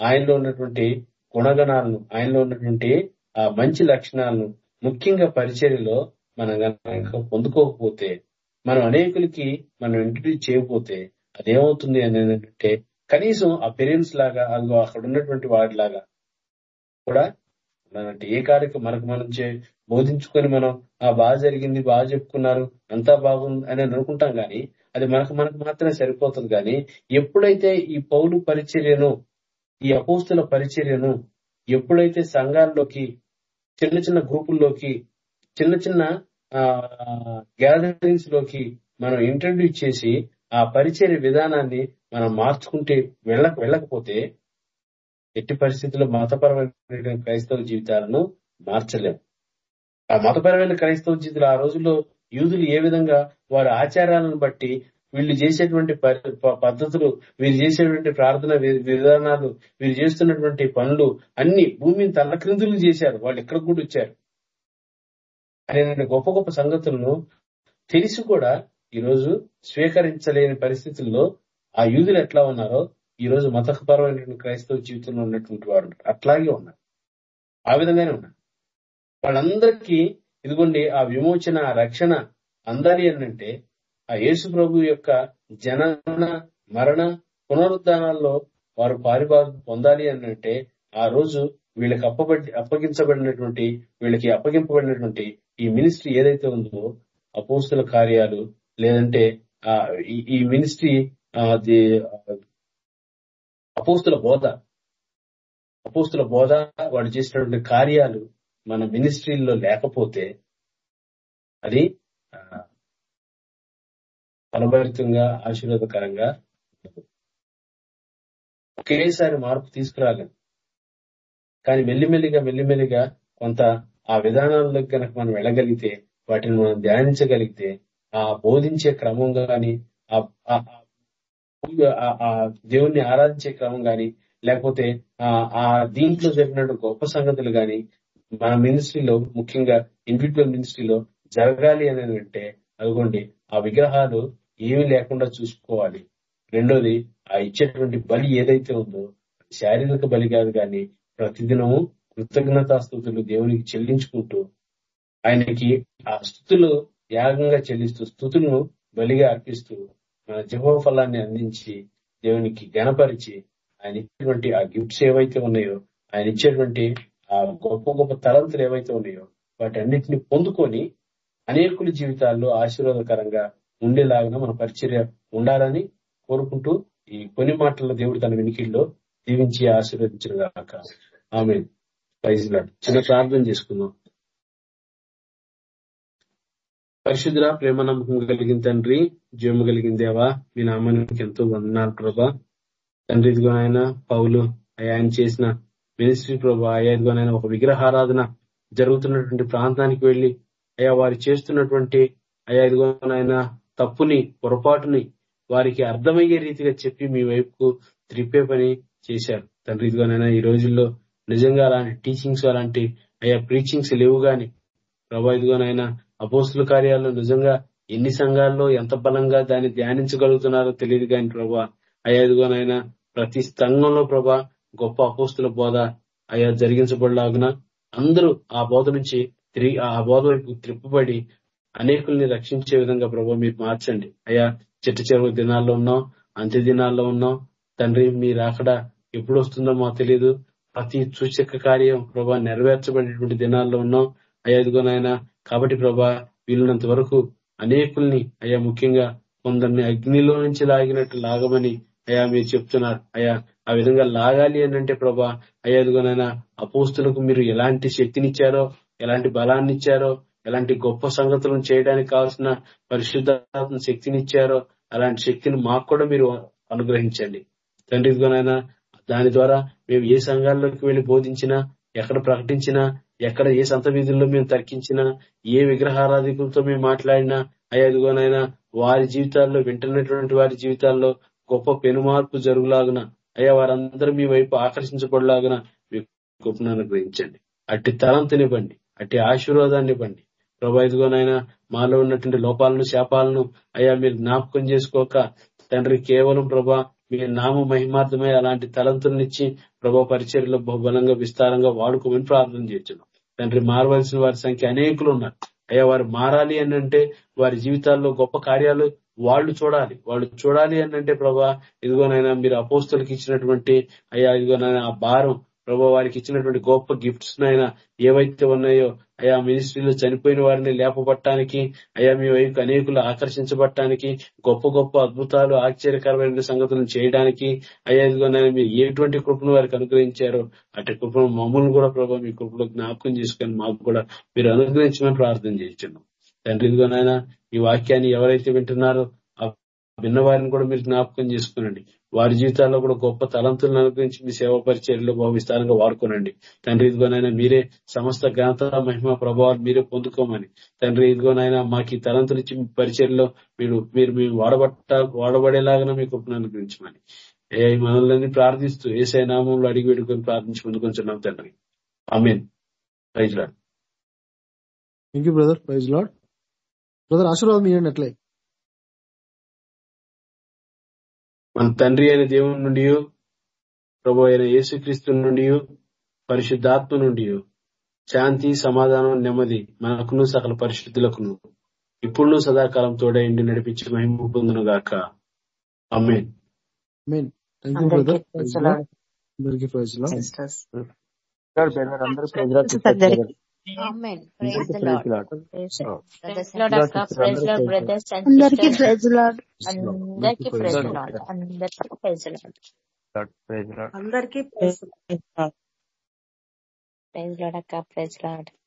ఆయనలో ఉన్నటువంటి గుణగణాలను ఆయనలో ఉన్నటువంటి ఆ మంచి లక్షణాలను ముఖ్యంగా పరిచర్యలో మనం పొందుకోకపోతే మనం అనేకులకి మనం ఇంట్రడ్యూస్ చేయకపోతే అదేమవుతుంది అని కనీసం ఆ పేరెంట్స్ లాగా అందులో అక్కడ ఉన్నటువంటి వాడిలాగా కూడా అంటే ఏ కార్యక్రమం మనకు మనం చే- బోధించుకొని మనం ఆ బాగా జరిగింది బాగా చెప్పుకున్నారు అంతా బాగుంది అని అనుకుంటాం కానీ అది మనకు మనకు మాత్రమే సరిపోతుంది కానీ ఎప్పుడైతే ఈ పౌలు పరిచర్యను ఈ అపోస్తుల పరిచర్యను ఎప్పుడైతే సంఘాల్లోకి చిన్న చిన్న గ్రూపుల్లోకి చిన్న చిన్న గ్యాదరింగ్స్లోకి మనం ఇంట్రడ్యూస్ చేసి ఆ పరిచర్య విధానాన్ని మనం మార్చుకుంటే వెళ్ళ వెళ్ళకపోతే ఎట్టి పరిస్థితుల్లో మతపరమైన క్రైస్తవ జీవితాలను మార్చలేము ఆ మతపరమైన క్రైస్తవ జీవితాలు ఆ రోజుల్లో యూదులు ఏ విధంగా వారి ఆచారాలను బట్టి వీళ్ళు చేసేటువంటి ప- పద్ధతులు వీరు చేసేటువంటి ప్రార్థన విధానాలు వీరు చేస్తున్నటువంటి పనులు అన్ని భూమిని తల్లక్రిందులు చేశారు. వాళ్ళు ఎక్కడ కూడా వచ్చారు. అనే గొప్ప గొప్ప సంగతులను తెలిసి కూడా ఈరోజు స్వీకరించలేని పరిస్థితుల్లో ఆ యూదులు ఎట్లా ఉన్నారో ఈ రోజు మతపరమైనటువంటి క్రైస్తవ జీవితంలో ఉన్నటువంటి వారు అట్లాగే ఉన్నారు. ఆ విధంగానే ఉన్నారు. వాళ్ళందరికీ ఇదిగోండి ఆ విమోచన ఆ రక్షణ అందాలి అనంటే అంటే ఆ యేసు ప్రభు యొక్క జనన మరణ పునరుద్ధానాల్లో వారు పారిభాగం పొందాలి అనంటే ఆ రోజు వీళ్ళకి అప్పబడి అప్పగించబడినటువంటి వీళ్ళకి అప్పగింపబడినటువంటి ఈ మినిస్ట్రీ ఏదైతే ఉందో అపోస్తుల కార్యాలు లేదంటే ఆ ఈ- మినిస్ట్రీ అది అపోస్తుల బోధ అపోస్తుల బోధ వాడు చేసినటువంటి కార్యాలు మన మినిస్ట్రీల్లో లేకపోతే అది ఫలభరితంగా ఆశీర్వాదకరంగా ఒకేసారి మార్పు తీసుకురాలేదు కానీ మెల్లిమెల్లిగా మెల్లిమెల్లిగా కొంత ఆ విధానాలకు కనుక మనం వెళ్ళగలిగితే వాటిని మనం ధ్యానించగలిగితే ఆ బోధించే క్రమం గాని ఆ ఆ- దేవుణ్ణి ఆరాధించే క్రమం గాని లేకపోతే ఆ ఆ దీంట్లో జరిగినట్టు గొప్ప సంగతులు గాని మా మినిస్ట్రీలో ముఖ్యంగా ఇండివిజువల్ మినిస్ట్రీలో జరగాలి అని అంటే అదిగోండి ఆ విగ్రహాలు ఏమీ లేకుండా చూసుకోవాలి. రెండోది ఆ ఇచ్చేటువంటి బలి ఏదైతే ఉందో శారీరక బలి కాదు కానీ ప్రతిదినము కృతజ్ఞతాస్థుతులు దేవునికి చెల్లించుకుంటూ ఆయనకి ఆ స్థుతులు యాగంగా చెల్లిస్తూ స్థుతులను బలిగా అర్పిస్తూ మన జహో ఫలాన్ని అందించి దేవునికి గణపరిచి ఆయన ఇచ్చేటువంటి ఆ గిఫ్ట్స్ ఏవైతే ఉన్నాయో ఆయన ఇచ్చేటువంటి ఆ గొప్ప గొప్ప తలంతులు ఏవైతే ఉన్నాయో వాటన్నిటిని పొందుకొని అనేకుల జీవితాల్లో ఆశీర్వాదకరంగా ఉండేలాగా మన పరిచర్య ఉండాలని కోరుకుంటూ ఈ కొన్ని మాటల దేవుడు తన వెనికిల్లో దీవించి ఆశీర్వదించిన గాక. ఆమె చిన్న ప్రార్థన చేసుకుందాం. పరిశుద్ర ప్రేమ నమ్మకం కలిగిన తండ్రి జీవము కలిగిన దేవా మీ నామానికి ఎంతో వందనాలు ప్రభా. తండ్రి ఇదిగో ఆయన పౌలు ఆయన చేసిన మినిస్ట్రీ ప్రభా అయ్యా ఆయన ఒక విగ్రహారాధన జరుగుతున్నటువంటి ప్రాంతానికి వెళ్ళి అయ్యా వారు చేస్తున్నటువంటి అయ్యా ఇదిగో తప్పుని పొరపాటుని వారికి అర్థమయ్యే రీతిగా చెప్పి మీ వైపుకు త్రిప్పే పని చేశారు. తండ్రి ఇదిగోనైనా ఈ రోజుల్లో నిజంగా అలాంటి టీచింగ్స్ అలాంటి అయ్యా ప్రీచింగ్స్ లేవు గాని ప్రభా ఇదిగోనైనా అపోస్తుల కార్యాల్లో నిజంగా ఎన్ని సంఘాల్లో ఎంత బలంగా దాన్ని ధ్యానించగలుగుతున్నారో తెలియదు కాని ప్రభా అయ్యా ఇదిగోనైనా ప్రతి సంఘంలో ప్రభా గొప్ప అపోస్తుల బోధ అయ్యా జరిగించబడలాగున అందరూ ఆ బోధ నుంచి తిరిగి ఆ బోధ వైపు త్రిప్పబడి అనేకుల్ని రక్షించే విధంగా ప్రభా మీరు మార్చండి. అయ్యా చిట్ట చెరువు దినాల్లో ఉన్నాం అంత్య దినాల్లో ఉన్నాం. తండ్రి మీరు అక్కడ ఎప్పుడు వస్తుందో మాకు తెలియదు ప్రతి సూచక కార్యం ప్రభా నెరవేర్చబడినటువంటి దినాల్లో ఉన్నాం. అయ్యా నాయన కాబట్టి ప్రభా వీలున్నంత వరకు అనేకుల్ని అయ్యా ముఖ్యంగా కొందరిని అగ్నిలో నుంచి లాగినట్టు లాగమని అయా మీరు చెప్తున్నారు. అయా ఆ విధంగా లాగాలి అని అంటే ప్రభా అయ్యా అపోస్తులకు మీరు ఎలాంటి శక్తినిచ్చారో ఎలాంటి బలాన్ని ఇచ్చారో ఎలాంటి గొప్ప సంగతులను చేయడానికి కావాల్సిన పరిశుద్ధాత్మ శక్తినిచ్చారో అలాంటి శక్తిని మాకు కూడా మీరు అనుగ్రహించండి. తండ్రి దాని ద్వారా మేము ఏ సంఘాల్లోకి వెళ్ళి బోధించినా ఎక్కడ ప్రకటించినా ఎక్కడ ఏ సంత వీధుల్లో మేము తర్కించినా ఏ విగ్రహారాధికులతో మేము మాట్లాడినా అయ్యా వారి జీవితాల్లో వింటున్నటువంటి వారి జీవితాల్లో గొప్ప పెనుమార్పు జరుగులాగున అయ్యా వారందరూ మీ వైపు ఆకర్షించబడలాగున మీ గొప్పను అనుగ్రహించండి అట్టి తలంతునివ్వండి అట్టి ఆశీర్వాదాన్ని ఇవ్వండి. ప్రభా ఇదిగోనైనా మాలో ఉన్నటువంటి లోపాలను శాపాలను అయ్యా మీరు జ్ఞాపకం చేసుకోక తండ్రి కేవలం ప్రభా మీ నామ మహిమార్థమై అలాంటి తలంతులనిచ్చి ప్రభా పరిచర్లో బహుబలంగా విస్తారంగా వాడుకోమని ప్రార్థన చేస్తున్నాం. తండ్రి మారవలసిన వారి సంఖ్య అనేకులు ఉన్నారు. అయ్యా వారు మారాలి అని అంటే వారి జీవితాల్లో గొప్ప కార్యాలు వాళ్ళు చూడాలి. వాళ్ళు చూడాలి అని అంటే ప్రభా ఇదిగోనైనా మీరు అపోస్తులకి ఇచ్చినటువంటి అయ్యా ఇదిగోనైనా ఆ భారం ప్రభా వారికి ఇచ్చినటువంటి గొప్ప గిఫ్ట్స్ నైనా ఏవైతే ఉన్నాయో అయా మినిస్ట్రీలో చనిపోయిన వారిని లేపబట్టానికి అయా మీ వైపు అనేకులు ఆకర్షించబట్టడానికి గొప్ప గొప్ప అద్భుతాలు ఆశ్చర్యకరమైన సంగతులను చేయడానికి అయ్యా ఇదిగోనైనా మీరు ఎటువంటి కృపను వారికి అనుగ్రహించారో అటు కృపను మమ్మల్ని కూడా ప్రభావ మీ కృపలో జ్ఞాపకం చేసుకొని మాకు కూడా మీరు అనుగ్రహించమని ప్రార్థన చేయించున్నాం తండ్రి ఇదిగోనైనా ఈ వాక్యాన్ని ఎవరైతే వింటున్నారో విన్నవారిని కూడా మీరు జ్ఞాపకం చేసుకునండి. వారి జీవితాల్లో కూడా గొప్ప తలంతులను అనుగ్రహించి మీ సేవ పరిచర్లో బహు విస్తారంగా వాడుకోనండి. తండ్రి ఇదిగోనైనా మీరే సమస్త ఘనత మహిమ ప్రభావాలు మీరే పొందుకోమని. తండ్రి ఇదిగోనైనా మాకు ఈ తలంతులు ఇచ్చి మీ మీరు మీరు మేము వాడబట్ట వాడబడేలాగా మీ కృపను అనుగ్రహించమని. ఏ మనల్ని ప్రార్థిస్తూ ఏసై నామంలో అడిగి వేడుకొని ప్రార్థించి ముందుకొంచున్నాం తండ్రి. Amen. Praise lord. Thank you brother praise lord brother ఆశీర్వాదం ఇవ్వండి మన తండ్రి అయిన దేవుని నుండి ప్రభు అయిన యేసుక్రీస్తు నుండి పరిశుద్ధాత్మ నుండి శాంతి సమాధానం నెమ్మది మనకును సకల పరిశుద్ధులకు ఇప్పుడు సదాకాలం తోడైండి నడిపించి మహిమ పొందును గాక. అమ్మేన్ ప్రజలు అందరూ ప్రజలు అందరికి ప్రైజ్ లాడ్ అక్క ప్రైజ్ లాడ్